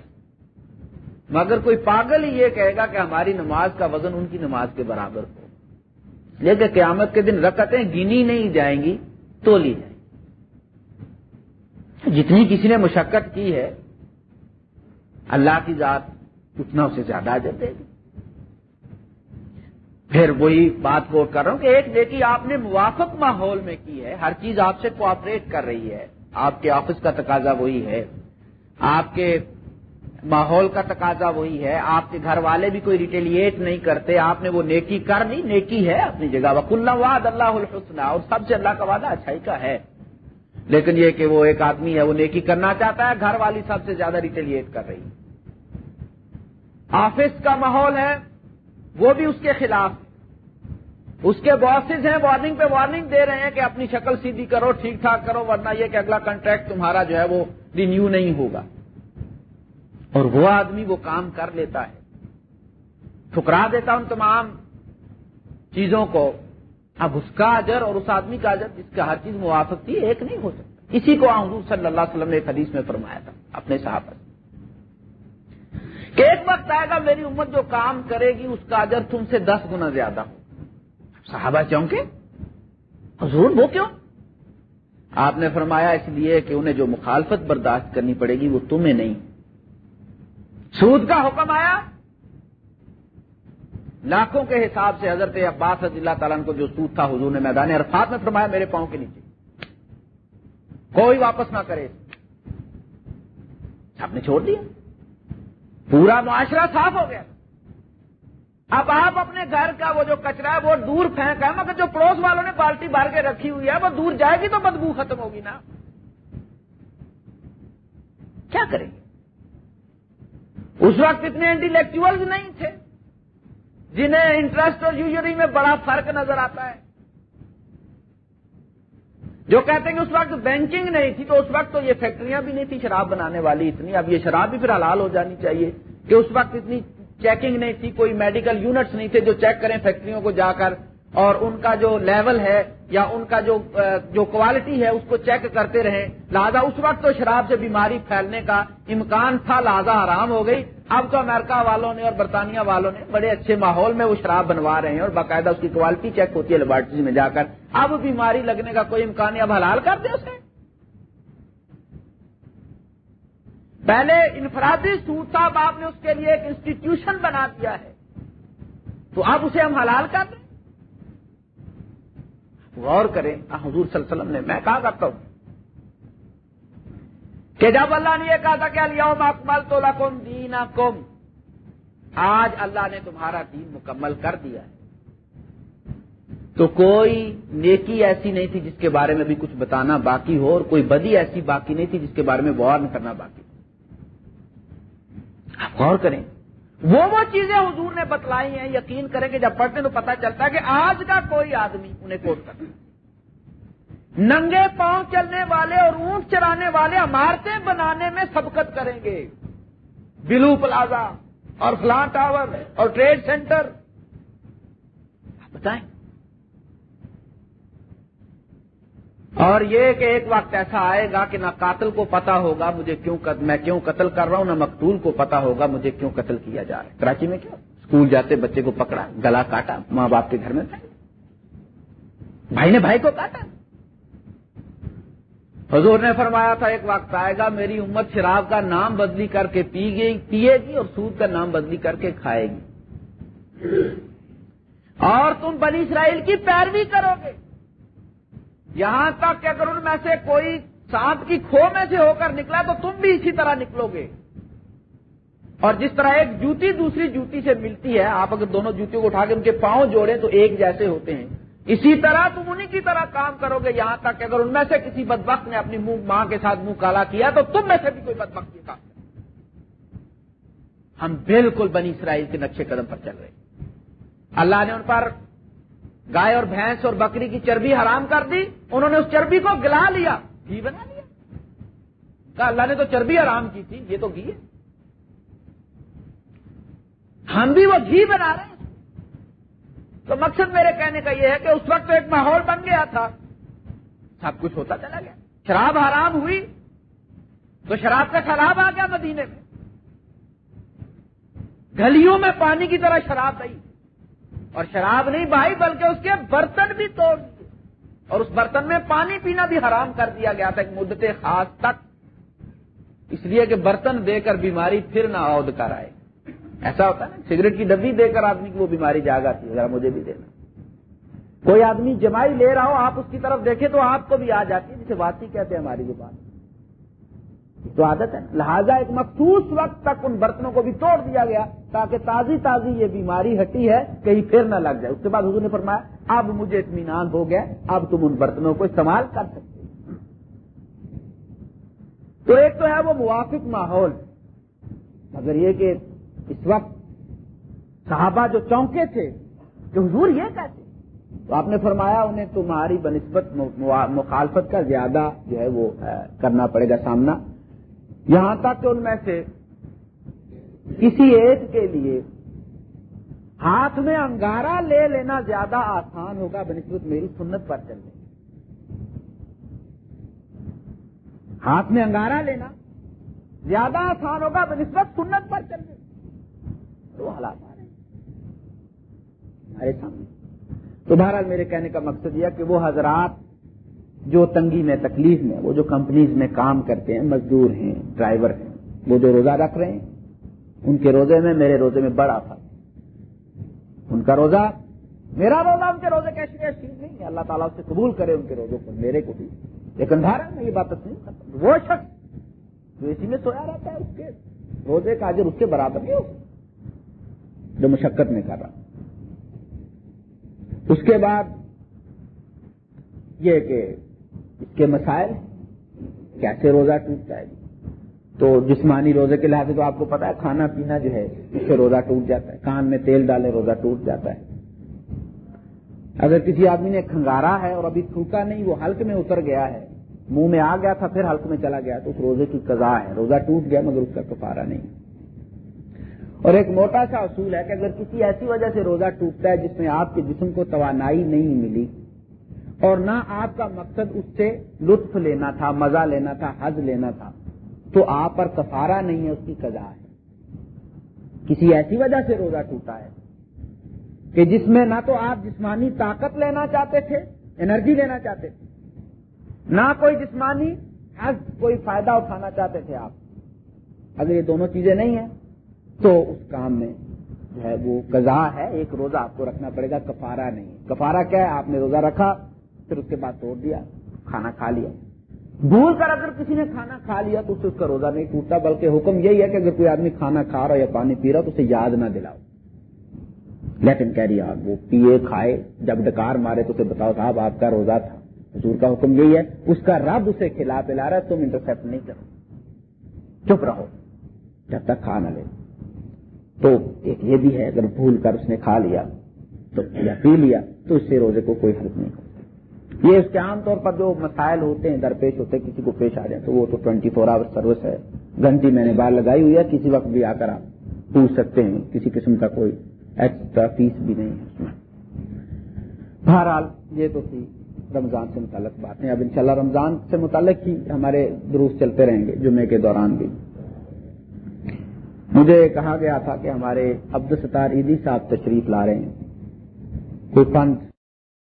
مگر کوئی پاگل ہی یہ کہے گا کہ ہماری نماز کا وزن ان کی نماز کے برابر ہو۔ لیکن قیامت کے دن رکعتیں گنی نہیں جائیں گی تو لی جائیں گی۔ جتنی کسی نے مشقت کی ہے، اللہ کی ذات اتنا اسے زیادہ دے گی۔ پھر وہی بات کو کر رہا ہوں کہ ایک نیکی آپ نے موافق ماحول میں کی ہے، ہر چیز آپ سے کوآپریٹ کر رہی ہے۔ آپ کے آفس کا تقاضا وہی ہے، آپ کے ماحول کا تقاضا وہی ہے، آپ کے گھر والے بھی کوئی ریٹیلیٹ نہیں کرتے، آپ نے وہ نیکی کر دی، نیکی ہے اپنی جگہ۔ وک اللہ واد اللہ الحسن اور سب سے اللہ کا وعدہ اچھائی کا ہے۔ لیکن یہ کہ وہ ایک آدمی ہے، وہ نیکی کرنا چاہتا ہے، گھر والی سب سے زیادہ ریٹیلیٹ کر رہی آفس کا ماحول ہے، وہ بھی اس کے خلاف اس کے باسز ہیں وارننگ پہ وارننگ دے رہے ہیں کہ اپنی شکل سیدھی کرو، ٹھیک ٹھاک کرو، ورنہ یہ کہ اگلا کنٹریکٹ تمہارا جو ہے وہ رینیو نہیں ہوگا۔ اور وہ آدمی وہ کام کر لیتا ہے۔ ٹھکرا دیتا ان تمام چیزوں کو۔ اب اس کا اجر اور اس آدمی کا اجر جس کا ہر چیز موافق تھی، ایک نہیں ہو سکتا۔ اسی کو حضور صلی اللہ علیہ وسلم نے ایک حدیث میں فرمایا تھا، اپنے صحابہ کہ ایک وقت آئے گا میری امت جو کام کرے گی، اس کا اجر تم سے دس گنا زیادہ ہو صحابہ چونکے حضور وہ کیوں؟ آپ نے فرمایا اس لیے کہ انہیں جو مخالفت برداشت کرنی پڑے گی وہ تمہیں نہیں۔ سود کا حکم آیا۔ لاکھوں کے حساب سے حضرت عباس رضی اللہ تعالیٰ کو جو سود تھا حضور نے میدان عرفات میں فرمایا میرے پاؤں کے نیچے۔ کوئی واپس نہ کرے۔ آپ نے چھوڑ دیا۔ پورا معاشرہ صاف ہو گیا۔ اب آپ اپنے گھر کا وہ جو کچرا ہے وہ دور پھینک ہے مگر جو پڑوس والوں نے بالٹی بھر کے رکھی ہوئی ہے، وہ دور جائے گی تو بدبو ختم ہوگی نا۔ کیا کریں گے؟ اس وقت اتنے انٹلیکچوئل نہیں تھے جنہیں انٹرسٹ اور یوزری میں بڑا فرق نظر آتا ہے۔ جو کہتے ہیں کہ اس وقت بینکنگ نہیں تھی، تو اس وقت تو یہ فیکٹریاں بھی نہیں تھی شراب بنانے والی اتنی۔ اب یہ شراب بھی پھر حلال ہو جانی چاہیے کہ اس وقت اتنی چیکنگ نہیں تھی، کوئی میڈیکل یونٹس نہیں تھے جو چیک کریں فیکٹریوں کو جا کر اور ان کا جو لیول ہے یا ان کا جو جو کوالٹی ہے اس کو چیک کرتے رہے۔ لہذا اس وقت تو شراب سے بیماری پھیلنے کا امکان تھا، لہذا آرام ہو گئی۔ اب تو امریکہ والوں نے اور برطانیہ والوں نے بڑے اچھے ماحول میں وہ شراب بنوا رہے ہیں اور باقاعدہ اس کی کوالٹی چیک ہوتی ہے لیبارٹری میں جا کر۔ اب بیماری لگنے کا کوئی امکان اب حلال کر دے اسے پہلے انفرادی سود صاحب آپ نے اس کے لیے ایک انسٹیٹیوشن بنا دیا ہے۔ تو اب اسے ہم حلال کر دیں۔ غور کریں حضور صلی اللہ علیہ وسلم نے میں کہا کرتا ہوں کہ جب اللہ نے یہ کہا تھا کہ الیوم اکمل تو لکم دین آج اللہ نے تمہارا دین مکمل کر دیا ہے۔ تو کوئی نیکی ایسی نہیں تھی جس کے بارے میں بھی کچھ بتانا باقی ہو اور کوئی بدی ایسی باقی نہیں تھی جس کے بارے میں وارن کرنا باقی۔ آپ غور کریں۔ وہ وہ چیزیں حضور نے بتلائی ہیں، یقین کریں کہ جب پڑھتے تو پتا چلتا ہے کہ آج کا کوئی آدمی انہیں کوٹ کرتا ننگے پاؤں چلنے والے اور اونٹ چرانے والے عمارتیں بنانے میں سبقت کریں گے۔ بلو پلازا اور فلاں ٹاور اور ٹریڈ سینٹر۔ بتائیں۔ اور یہ کہ ایک وقت ایسا آئے گا کہ نہ قاتل کو پتا ہوگا مجھے کیوں میں کیوں قتل کر رہا ہوں، نہ مقتول کو پتا ہوگا مجھے کیوں قتل کیا جا رہا ہے۔ کراچی میں کیا؟ اسکول جاتے بچے کو پکڑا، گلا کاٹا، ماں باپ کے گھر میں بھائی نے بھائی کو کاٹا۔ حضور نے فرمایا تھا، ایک وقت آئے گا، میری امت شراب کا نام بدلی کر کے پی گئی، پیے گی اور سود کا نام بدلی کر کے کھائے گی۔ اور تم بنی اسرائیل کی پیروی کرو گے۔ یہاں تک کہ اگر ان میں سے کوئی سانپ کی کھو میں سے ہو کر نکلا تو تم بھی اسی طرح نکلو گے۔ اور جس طرح ایک جوتی دوسری جوتی سے ملتی ہے، آپ اگر دونوں جوتیوں کو اٹھا کے ان کے پاؤں جوڑے تو ایک جیسے ہوتے ہیں۔ اسی طرح تم انہیں کی طرح کام کرو گے۔ یہاں تک کہ اگر ان میں سے کسی بدبخت نے اپنی منہ ماں کے ساتھ منہ کالا کیا تو تم میں سے بھی کوئی بدبخت یہ کام ہم بالکل بنی اسرائیل کے نقشے قدم پر چل رہے ہیں۔ اللہ نے ان پر گائے اور بھینس اور بکری کی چربی حرام کر دی، انہوں نے اس چربی کو گلا لیا، گھی بنا لیا۔ کہا، اللہ نے تو چربی حرام کی تھی، یہ تو گھی ہے۔ ہم بھی وہ گھی بنا رہے ہیں۔ تو مقصد میرے کہنے کا یہ ہے کہ اس وقت تو ایک ماحول بن گیا تھا۔ سب کچھ ہوتا چلا گیا۔ شراب حرام ہوئی، تو شراب کا سیلاب آ گیا مدینے میں۔ گلیوں میں پانی کی طرح شراب رہی۔ اور شراب نہیں بھائی، بلکہ اس کے برتن بھی توڑ دیے۔ اور اس برتن میں پانی پینا بھی حرام کر دیا گیا تھا، ایک مدت خاص تک۔ اس لیے کہ برتن دے کر بیماری پھر نہ عود کر آئے۔ ایسا ہوتا ہے نا، سگریٹ کی ڈبی دے کر آدمی کی وہ بیماری جاگ آتی ہے ذرا مجھے بھی دینا۔ کوئی آدمی جمائی لے رہا ہو، آپ اس کی طرف دیکھیں تو آپ کو بھی آ جاتی ہے، جسے واسی کہتے ہیں ہماری زبان۔ تو عادت ہے۔ لہذا ایک مخصوص وقت تک ان برتنوں کو بھی توڑ دیا گیا۔ تاکہ تازی تازی یہ بیماری ہٹی ہے، کہیں پھر نہ لگ جائے۔ اس کے بعد حضور نے فرمایا، اب مجھے اطمینان ہو گیا، اب تم ان برتنوں کو استعمال کر سکتے تو ایک تو ہے وہ موافق ماحول۔ مگر یہ کہ اس وقت صحابہ جو چونکے تھے کہ حضور یہ کہتے تو آپ نے فرمایا انہیں تمہاری بنسبت مخالفت کا زیادہ جو ہے وہ کرنا پڑے گا سامنا۔ یہاں تک کہ ان میں سے کسی ایک کے لیے ہاتھ میں انگارا لے لینا زیادہ آسان ہوگا بنسبت میری سنت پر چلنے ہاتھ میں انگارا لینا زیادہ آسان ہوگا بنسبت سنت پر چلنے تو حالات آ رہے ہیں۔ ہمارے سامنے۔ تو بہرحال میرے کہنے کا مقصد یہ کہ وہ حضرات جو تنگی میں، تکلیف میں، وہ جو کمپنیز میں کام کرتے ہیں، مزدور ہیں، ڈرائیور ہیں، وہ جو روزہ رکھ رہے ہیں ان کے روزے میں میرے روزے میں بڑا فرق۔ ان کا روزہ میرا روزہ، ان کے روزے کیسی چیز نہیں ہے۔ اللہ تعالیٰ سے قبول کرے ان کے روزوں پر میرے کو بھی۔ لیکن دھارا میں یہ بات نہیں کرتا وہ شخص جو اسی میں سویا رہتا ہے، اس کے روزے کا حاضر اس کے برابر نہیں ہو جو مشقت میں کر رہا۔ اس کے بعد یہ کہ اس کے مسائل، کیسے روزہ ٹوٹتا ہے تو جسمانی روزے کے لحاظ سے تو آپ کو پتا ہے کھانا پینا جو ہے، اس سے روزہ ٹوٹ جاتا ہے۔ کان میں تیل ڈالے روزہ ٹوٹ جاتا ہے۔ اگر کسی آدمی نے کھنگارا ہے اور ابھی تھوکا نہیں، وہ حلق میں اتر گیا ہے، منہ میں آ گیا تھا، پھر حلق میں چلا گیا، تو اس روزے کی قضا ہے۔ روزہ ٹوٹ گیا مگر اس کا کفارہ نہیں۔ اور ایک موٹا سا اصول ہے کہ اگر کسی ایسی وجہ سے روزہ ٹوٹتا ہے جس میں آپ کے جسم کو توانائی نہیں ملی اور نہ آپ کا مقصد اس سے لطف لینا تھا، مزہ لینا تھا، حج لینا تھا تو آپ پر کفارہ نہیں ہے، اس کی قضا ہے۔ کسی ایسی وجہ سے روزہ ٹوٹا ہے کہ جس میں نہ تو آپ جسمانی طاقت لینا چاہتے تھے، انرجی لینا چاہتے تھے، نہ کوئی جسمانی حج کوئی فائدہ اٹھانا چاہتے تھے آپ۔ اگر یہ دونوں چیزیں نہیں ہیں، تو اس کام میں جو ہے وہ قضا ہے، ایک روزہ آپ کو رکھنا پڑے گا، کفارہ نہیں۔ کفارہ کیا ہے؟ آپ نے روزہ رکھا، پھر اس کے بعد توڑ دیا، کھانا کھا لیا۔ بھول کر اگر کسی نے کھانا کھا لیا تو اسے اس کا روزہ نہیں ٹوٹتا، بلکہ حکم یہی ہے کہ اگر کوئی آدمی کھانا کھا رہا یا پانی پی رہا تو اسے یاد نہ دلاؤ۔ لیکن کہہ رہی آپ وہ پیے، کھائے، جب ڈکار مارے تو اسے بتاؤ صاحب، آپ کا روزہ تھا۔ حضور کا حکم یہی ہے، اس کا رب اسے کھلا پلا رہا ہے، تم انٹرسپٹ نہیں کرو۔ چپ رہو۔ جب تک کھا نہ لے۔ تو ایک یہ بھی ہے، اگر بھول کر اس نے کھا لیا تو یا پی لیا تو اس سے روزے کو کوئی حرف نہیں۔ یہ اس کے عام طور پر جو مسائل ہوتے ہیں، درپیش ہوتے ہیں، کسی کو پیش آ جائیں تو وہ تو ٹوینٹی فور آور سروس ہے۔ گھنٹی میں نے باہر لگائی ہوئی ہے، کسی وقت بھی آ کر آپ پوچھ سکتے ہیں، کسی قسم کا کوئی ایکسٹرا فیس بھی نہیں ہے اس میں۔ بہرحال، یہ تو تھی رمضان سے متعلق باتیں۔ اب انشاءاللہ رمضان سے متعلق ہی ہمارے دروس چلتے رہیں گے، جمعے کے دوران بھی۔ مجھے کہا گیا تھا کہ ہمارے عبد الستار عیدی صاحب تشریف لا رہے ہیں۔ کوئی فنڈ